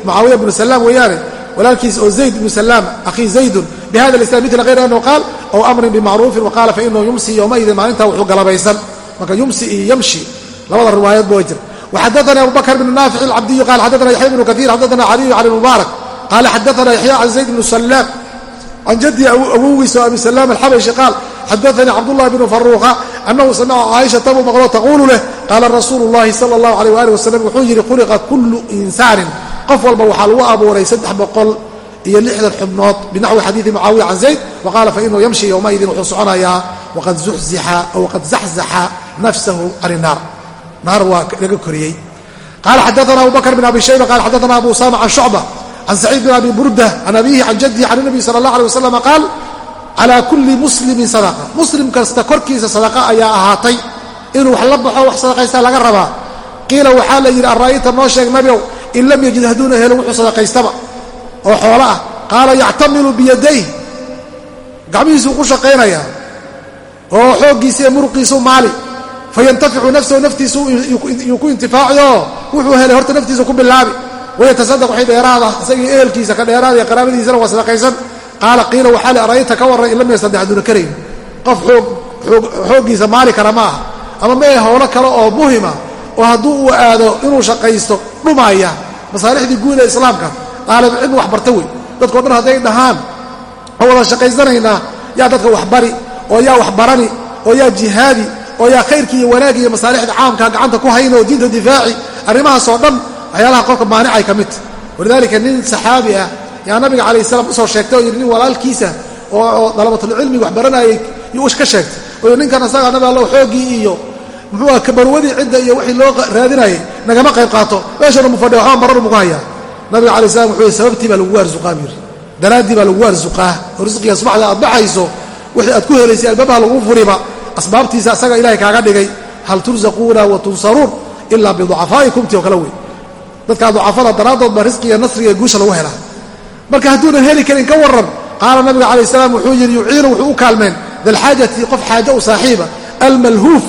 A: mucaawiya bnu salaam weeyaane walaalkiis oo zayd bnu salaam akhii zaydun bihada islam mila hayr anhu qaal ow amrin bimacruufin waqaala fainahu yumsi yowmaidin maalintaa wuxuu galabaysan. Marka yumsi iyo yamshi labada riwaayaadba way jira waxadaanii abubakr bn naafic alcabdiyu qala xadana yaxya bnu kaiir xadana caliyu can mubaarak qala xadaana yaxya can zayd bnu salaam can jaddi awowgiisa abi salaam alxabashi qaal xadaanii cabdullahi bnu faruuqa annahu samica caaishata buu maqlo taquulu leh qaala rasuulu llahi sala allahu alayh waali wasalam wuxuu yidhi khuliqa kullu insaanin qof walba waxaa lagu abuuray saddex boqol iyo lixdan xubnood binaxwi xadiidi mucaawiya can zayd wa qaala fainahu yamshi yowmaidin wuxuu soconayaa waqad zuxzixa aw qad zaxzaxa nafsahu can innaar naar waa laga koriyey qala xadaana abu bakr bn abi shayba qala xadaana abu usama can shucba can saciid bin abi burda can abihi can jaddihi can nabiy sala allah alay wasalam qaal calaa kulli muslimin sadaqa muslim kasta korkiisa sadaqa ayaa ahaatay inuu wax la baxo wax sadaqaysta laga rabaa qiila waxaa la yidhi ara'ayta noo sheeg nabiow in lam yajid hadduuna helo wuxuu sadaqaystaba oo xoolo ah qaala yactamilu biyadayh gacmihiisuu ku shaqaynayaa oo xooggiisa iyo muruqiisuu maali fayantaficu nafsahu naftiisu yuu ku intifaacioo wuxuu helay horta naftiisa ku bilaabi wayatasadaq waxay dheeraada isagii ehelkiisa ka dheeraada iyo qaraabadiisana waa sadaqaysan qaala qiila waxaa li arayta ka warran in lam yastadex haduuna karayn qof xooggiisa maali kara ma aha ama mee howlo kale oo muhima oo hadduu uu aado inuu shaqaysto dhumaaya masaalixdii guud ee islaamka daalibcilmi wax barta wey dadkao dhan hadday dhahaan oo wada shaqaysanaynaa yaa dadka waxbari oo yaa waxbarani oo yaa jihaadi oo yaa khayrkii iyo wanaagii iyo masaalixda caamka gacanta ku hayna oo diinta difaaci arrimahaasoo dhan waxyaalaha qofka maanicay ka midta walidaalika nin saxaabi ah yaa nabiga calayh salaam u soo sheegtay oo yidhi nin walaalkiisa oo dalabatulcilmi wax baranayay ka sheegtay. Oo yidhi ninkan asagaa nabi allow xooggii iyo muxuuah kabarwadii cidda iyo wixii loo raadinayay nagama qayb qaato. Meeshana mu fadhiya waxba marar muku hayaa. Nabiga calay salam wuxuu yidhi sababtii baa lagugu arsuqaa buu yidhi. Daraaddii baa lagugu arsuqaa risqiga subaxda aad baxayso wixii aad ku helaysay albaabaha lagu furiba asbaabtiisa asaga ilahay kaaga dhigay. Hal tursaquuna wa tunsaruun ilaa biducafaa'ikum ti oo kale wey dadka ducafada daraaddood baa risqiga nasriga guusha lagu helaa. Marka hadduunan heli karin ka warran qaala nabiga calayh salaam wuxuu yidhi yuciinu wuxuu u kaalmeen dalxaajati qof xaajo u saaxiiba almalhuuf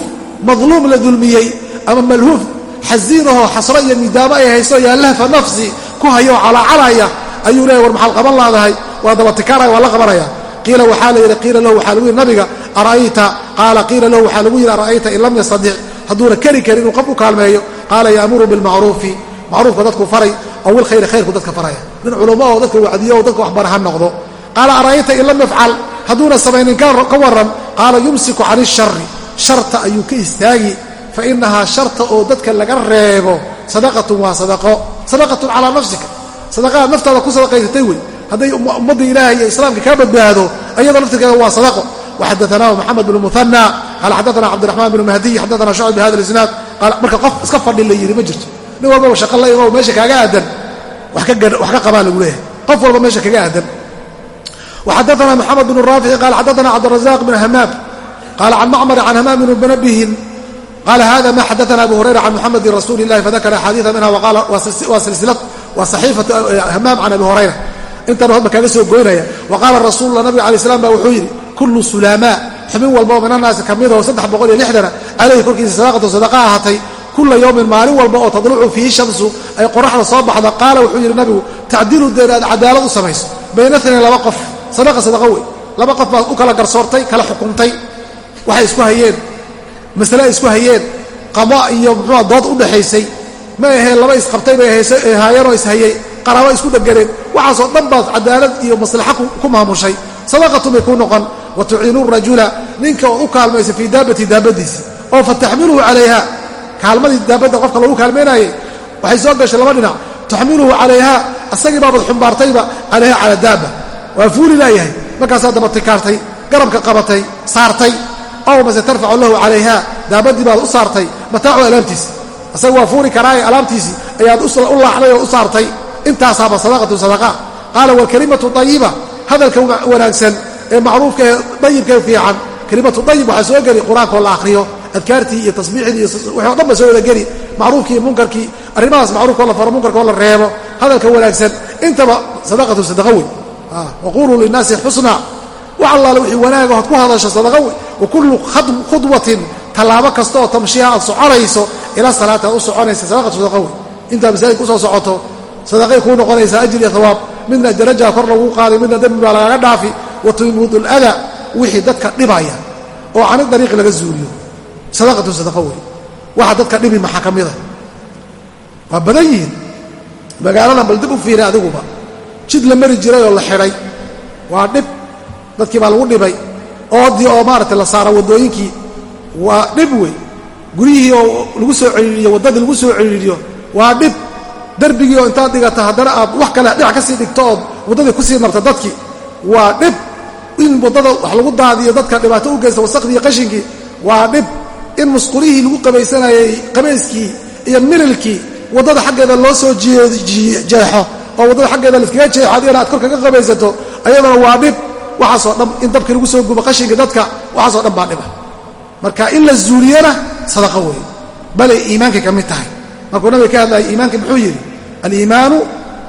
A: madluum la dulmiyey ama malhuuf xasiinahoo xasro iyo midaamo ay hayso yaa lahfa nafsi ku hayo oo calaacalaya ayuu leeya war maxaad qaban laadahay? Waa dabatikaaraya waa la qabanaya. Qiila waxaa la yidhi qiila lahu waxaa lagu yidhi nabiga ara'ayta? Qaala qiila lahu waxaa lagu yidhi ara'ayta in lam yastadic. Hadduuna keri karin inuu qof u kaalmeeyo qaala yaamuru bilmacruufi macruufka dadku faray aw ilkhayri khayrku dadka faraya nin culamo dadka wacdiyo oo dadka waxbara ha noqdo qaala ara'ayta in lam yafcal hadduuna samaynin ka warran qaala yumsiku can ishari sharta ayuu ka istaagi fa inahaa sharta oo dadka laga reebo sadaqatun waa sadaqo sadaqatun calaa nafsika sadaqaad naftaada ku sadaqaysatay wey hadday ummadda ilaahay iyo islaamka kaa badbaado ayadoo laftirkeeda waa sadaqo waxadaanaahu maxamed bnu muhanna qaala xadaana cabdiraxmaan bnu mahdiy xadaana shucb bi hada lisnaad marka qof iska fadhi la yidhi ma jirto nin walbaba shaqa la imo meesha kaaga aadan wax ka qabaa lagu leeyahay. Qof walba meesha kaga aadan. Waxadaana maxamed bnu raafici qaala xadaana cabdirazaq bn hamaam qaala can macmar can hamaam bn bnabihin qaala hada ma xadaana abu hurayra can muxamedin rasuuli illahi fadakara axaadiia minha waqaala waa saxiifatu hamaam can abi hurayra. Intan hadba kaaga soo goynaya wa qaala rasuulula nabiga alay slam ba wuxuu yidhi kullu sulaamaa. Xubin walba oo min annaasi ka midoo saddex boqol iyo lixdana calayhi korkiisa sadaqatu sadaqa ahaatay kula yowmin maalin walba oo tadlucu fiihi shamsu ay qoraxda soo baxda qaala wuxuu yidhi nabigu tacdilu deen aad cadaalad u samayso bayna tnayn laba qof sadaqa sadaqa wey laba qof baad u kala garsoortay kala xukuntay waxay isku hayeen masale ay isku hayeen qada iyo muxuua dood u dhaxaysay ma aheen laba isqabtay bay haayeenoo ishayey qaraabo isku dheganeen waxaasoo dhan baad cadaalad iyo maslaxa ku maamushay sadaqatu bay kuu noqon wa tuciinu rajula ninka ood u kaalmaysa fii daabati daabadiisi oo fataxmiluhu calayha kaalmadii daabadda qofka lagu kaalmaynaayey waxay soo gashay laba dhinac. Taxmiluhu calayha asagii baabad xumbaartayba calayha cala daaba. Waa fuuli laayahay markaasaa dabatikaartay garabka qabatay saartay. Ow mase tarfacu lahu calayha daabadii baad u saartay mataacu alaabtiisi. Asaga waa fuuli karaaye alaabtiisii ayaad u laaxday oo u saartay. Intaasaaba sadaqatu sadaqa. Qaala walkalimatu ayiba hadalka wanaagsan ee macruufka ee dayibkae fiican. Kelimatu dayib waxaa soo geli qur'aankoo la akhriyo adkaartii iyo tasbiixdii iyo dhan ba soo wada geli macruufkii munkarkii arrimahaas macruufkoo la faro munkarkoo la reebo hadalka wanaagsan intaba sadaqatu sadaqa wey waquluu linnaasi xusna wax allaale wixii wanaaga ood ku hadasho sadaqa wey wa khudwatin tallaabo kasta oo tamshiha aad soconayso ilaa salaata u soconaysa sadaqatu sadaqa wey intaad masaajidka u soo socoto sadaqay kuu noqonaysaa ajir iyo hawaab midna darajaa kor laguu qaaday midna dembi baa lagaga dhaafi. Wa tumiidu lada wixii dadka dhibaya oo cani dariiqi laga zuuliyo sadaqatu sadaqa wey waxa dadka dhibi maxaa ka mida waa badan yihiin. Magaaladan bal dib u fiiray adiguba jid la mari jiray oo la xidhay. Waa dhib dadkii baa lagu dhibay. Oodii oo maaragtay la saara waddooyinkii. Waa dhib wey. Guryihii oo lagu soo celiiriyo waddadii lagu soo celiiriyo waa dhib. Darbigii oo intaad dhigata haddana aad wax kale dhinac ka sii dhigto ood waddadii ku sii nabta dadkii. Waa dhib. In waddada wax lagu daadiyo dadka dhibaato u geysta wasaqdii qashinkii waa dhib in musqulihii lagu qabaysanayey qabayskii iyo mililkii waddada xaggeeda loo soo jeexo oo waddada xaggeeda laskaga jeexo adigana aad kor kaga qabaysato ayadana waa dhib waxaasoo dhan in dabkii lagu soo gubo qashinka dadka waxaasoo dhan baa dhiba. Marka in la zuuliyana sadaqa weeye. Balay iimaankay ka mid tahay. Markuu nabiga ka hadlayay iimaanka muxuu yidhi aliimaanu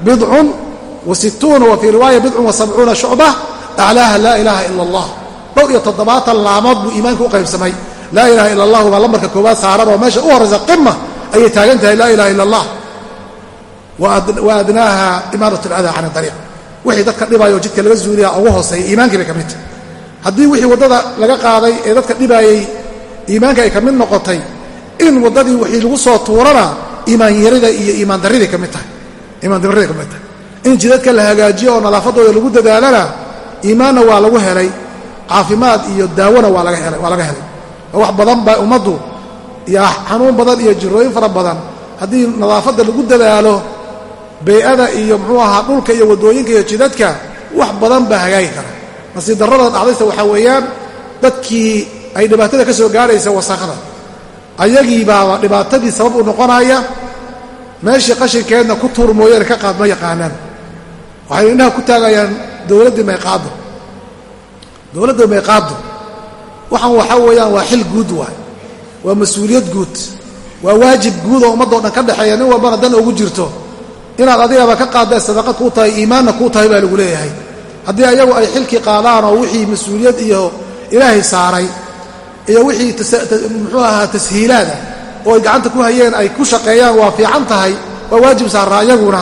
A: bidcun wa situuna wa fii riwaaya bidcun wa sabcuuna shucba aclaaha laa ilaaha ila allah. Dhowr iyo toddobaatan laamood buu iimaanka u qaybsamay laa ilaha ila allahu baa lambarka koowaad saaran oo meesha u horraysa qima ayay taagan tahay laa ilaha ila allah wa adnaaha imaadat alcadaa can ariiq wixii dadka dhibayo jidka laga zuuliya ugu hooseeya iimaankii bay ka mid tahay. Haddii wixii waddada laga qaaday ee dadka dhibaayey iimaanka ay ka mid noqotay in waddadii wixii lagu soo tuurana iimaanyarida iyo iimaandarriday ka mid tahay. Iimaandarriday ka mid tahay. In jidadka la hagaajiyo oo nadaafadooda lagu dadaalana iimaanna waa lagu helay caafimaad iyo daawona waa laga helay waa laga helay wax badan baa ummaddu iyo xanuun badan iyo jirooyin fara badan. Haddii nadaafadda lagu dadaalo bay-ada iyo muxuu ahaa dhulka iyo waddooyinka iyo jidadka wax badan baa hagaagi kara. Nasiib darrada dhacdaysta waxaa weeyaan dadkii ay dhibaatada ka soo gaadhaysa wasaaqada ayagii baaba dhibaatadii sabab u noqonaya meeshii qashinkeedna ku tuur mooyaane ka qaad ma yaqaanaan. Waxay indhaha ku taagayaan dowladdii mayqaado dowladda mayqaado waxaan waxaa weeyaan waa xil guud waay. Waa mas'uuliyad guud. Waa waajib guud oo ummaddao dhan ka dhexeeya. Nin walbana dan ugu jirto. Inaad adigaba ka qaaddae sadaqad kuu tahay iimaanna kuu tahay baa lagu leeyahay. Haddii ayagu ay xilkii qaadaan oo wixii mas'uuliyad iyo ilaahay saaray iyo wixii muxuu ahaa tashiilaada oo ay gacanta ku hayeen ay ku shaqeeyaan waa fiican tahay. Waa waajib saaraa iyaguna.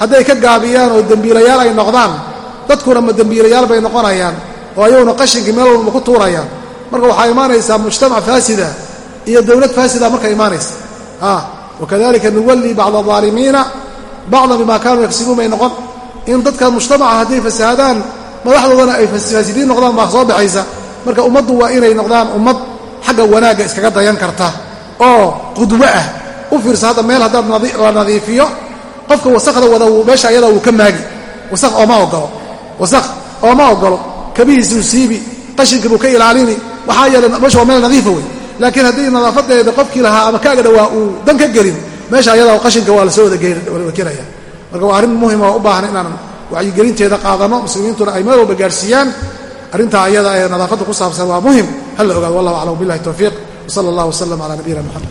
A: Hadday ka gaabiyaan oo dembiilayaal ay noqdaan dadkuna ma dembiilayaal bay noqonayaan oo ayaguna qashinkii meel walba ku tuurayaan marka waxaa imaanaysaa mujtamac faasida iyo dowlad faasida marka imaanaysa. Wakadalika nuwallii bacda aalimiina bacdan bima kaanuu yagsibuun bay noqon. In dadka mujtamaca hadday fasaadaan madaxdoodana ay faasidiin noqdaan baa soo baxaysa. Marka ummaddu waa inay noqdaan ummad xagga wanaagga iskaga dayan karta oo qudwo ah. U fiirsa hadda meel haddaad la nadiifiyo qofka wasakda wada meesha ayada wuu ka maagi. Wasaq ooma ogolo wasaq ooma ogolo kabihiisuu siibi qashinkii buu ka ilaalini waxaa yeele meesha waa meel nadiifa wey laakiin haddii nadaafadeeda qofkii lahaa ama kaaga dhawaa uu dan ka gelin meesha ayada qashinka waa la soo wadakenaya marka waa arrin muhima oo u baahan inaan wacyigelinteeda qaadano muslimiintuna ay meel walba gaarsiiyaan. Arrintaa ayada ee nadaafadda ku saabsan waa muhiim hal la ogaado wallah aclam billahi towfiiq wsala allah wslam cala nabiyina moxamed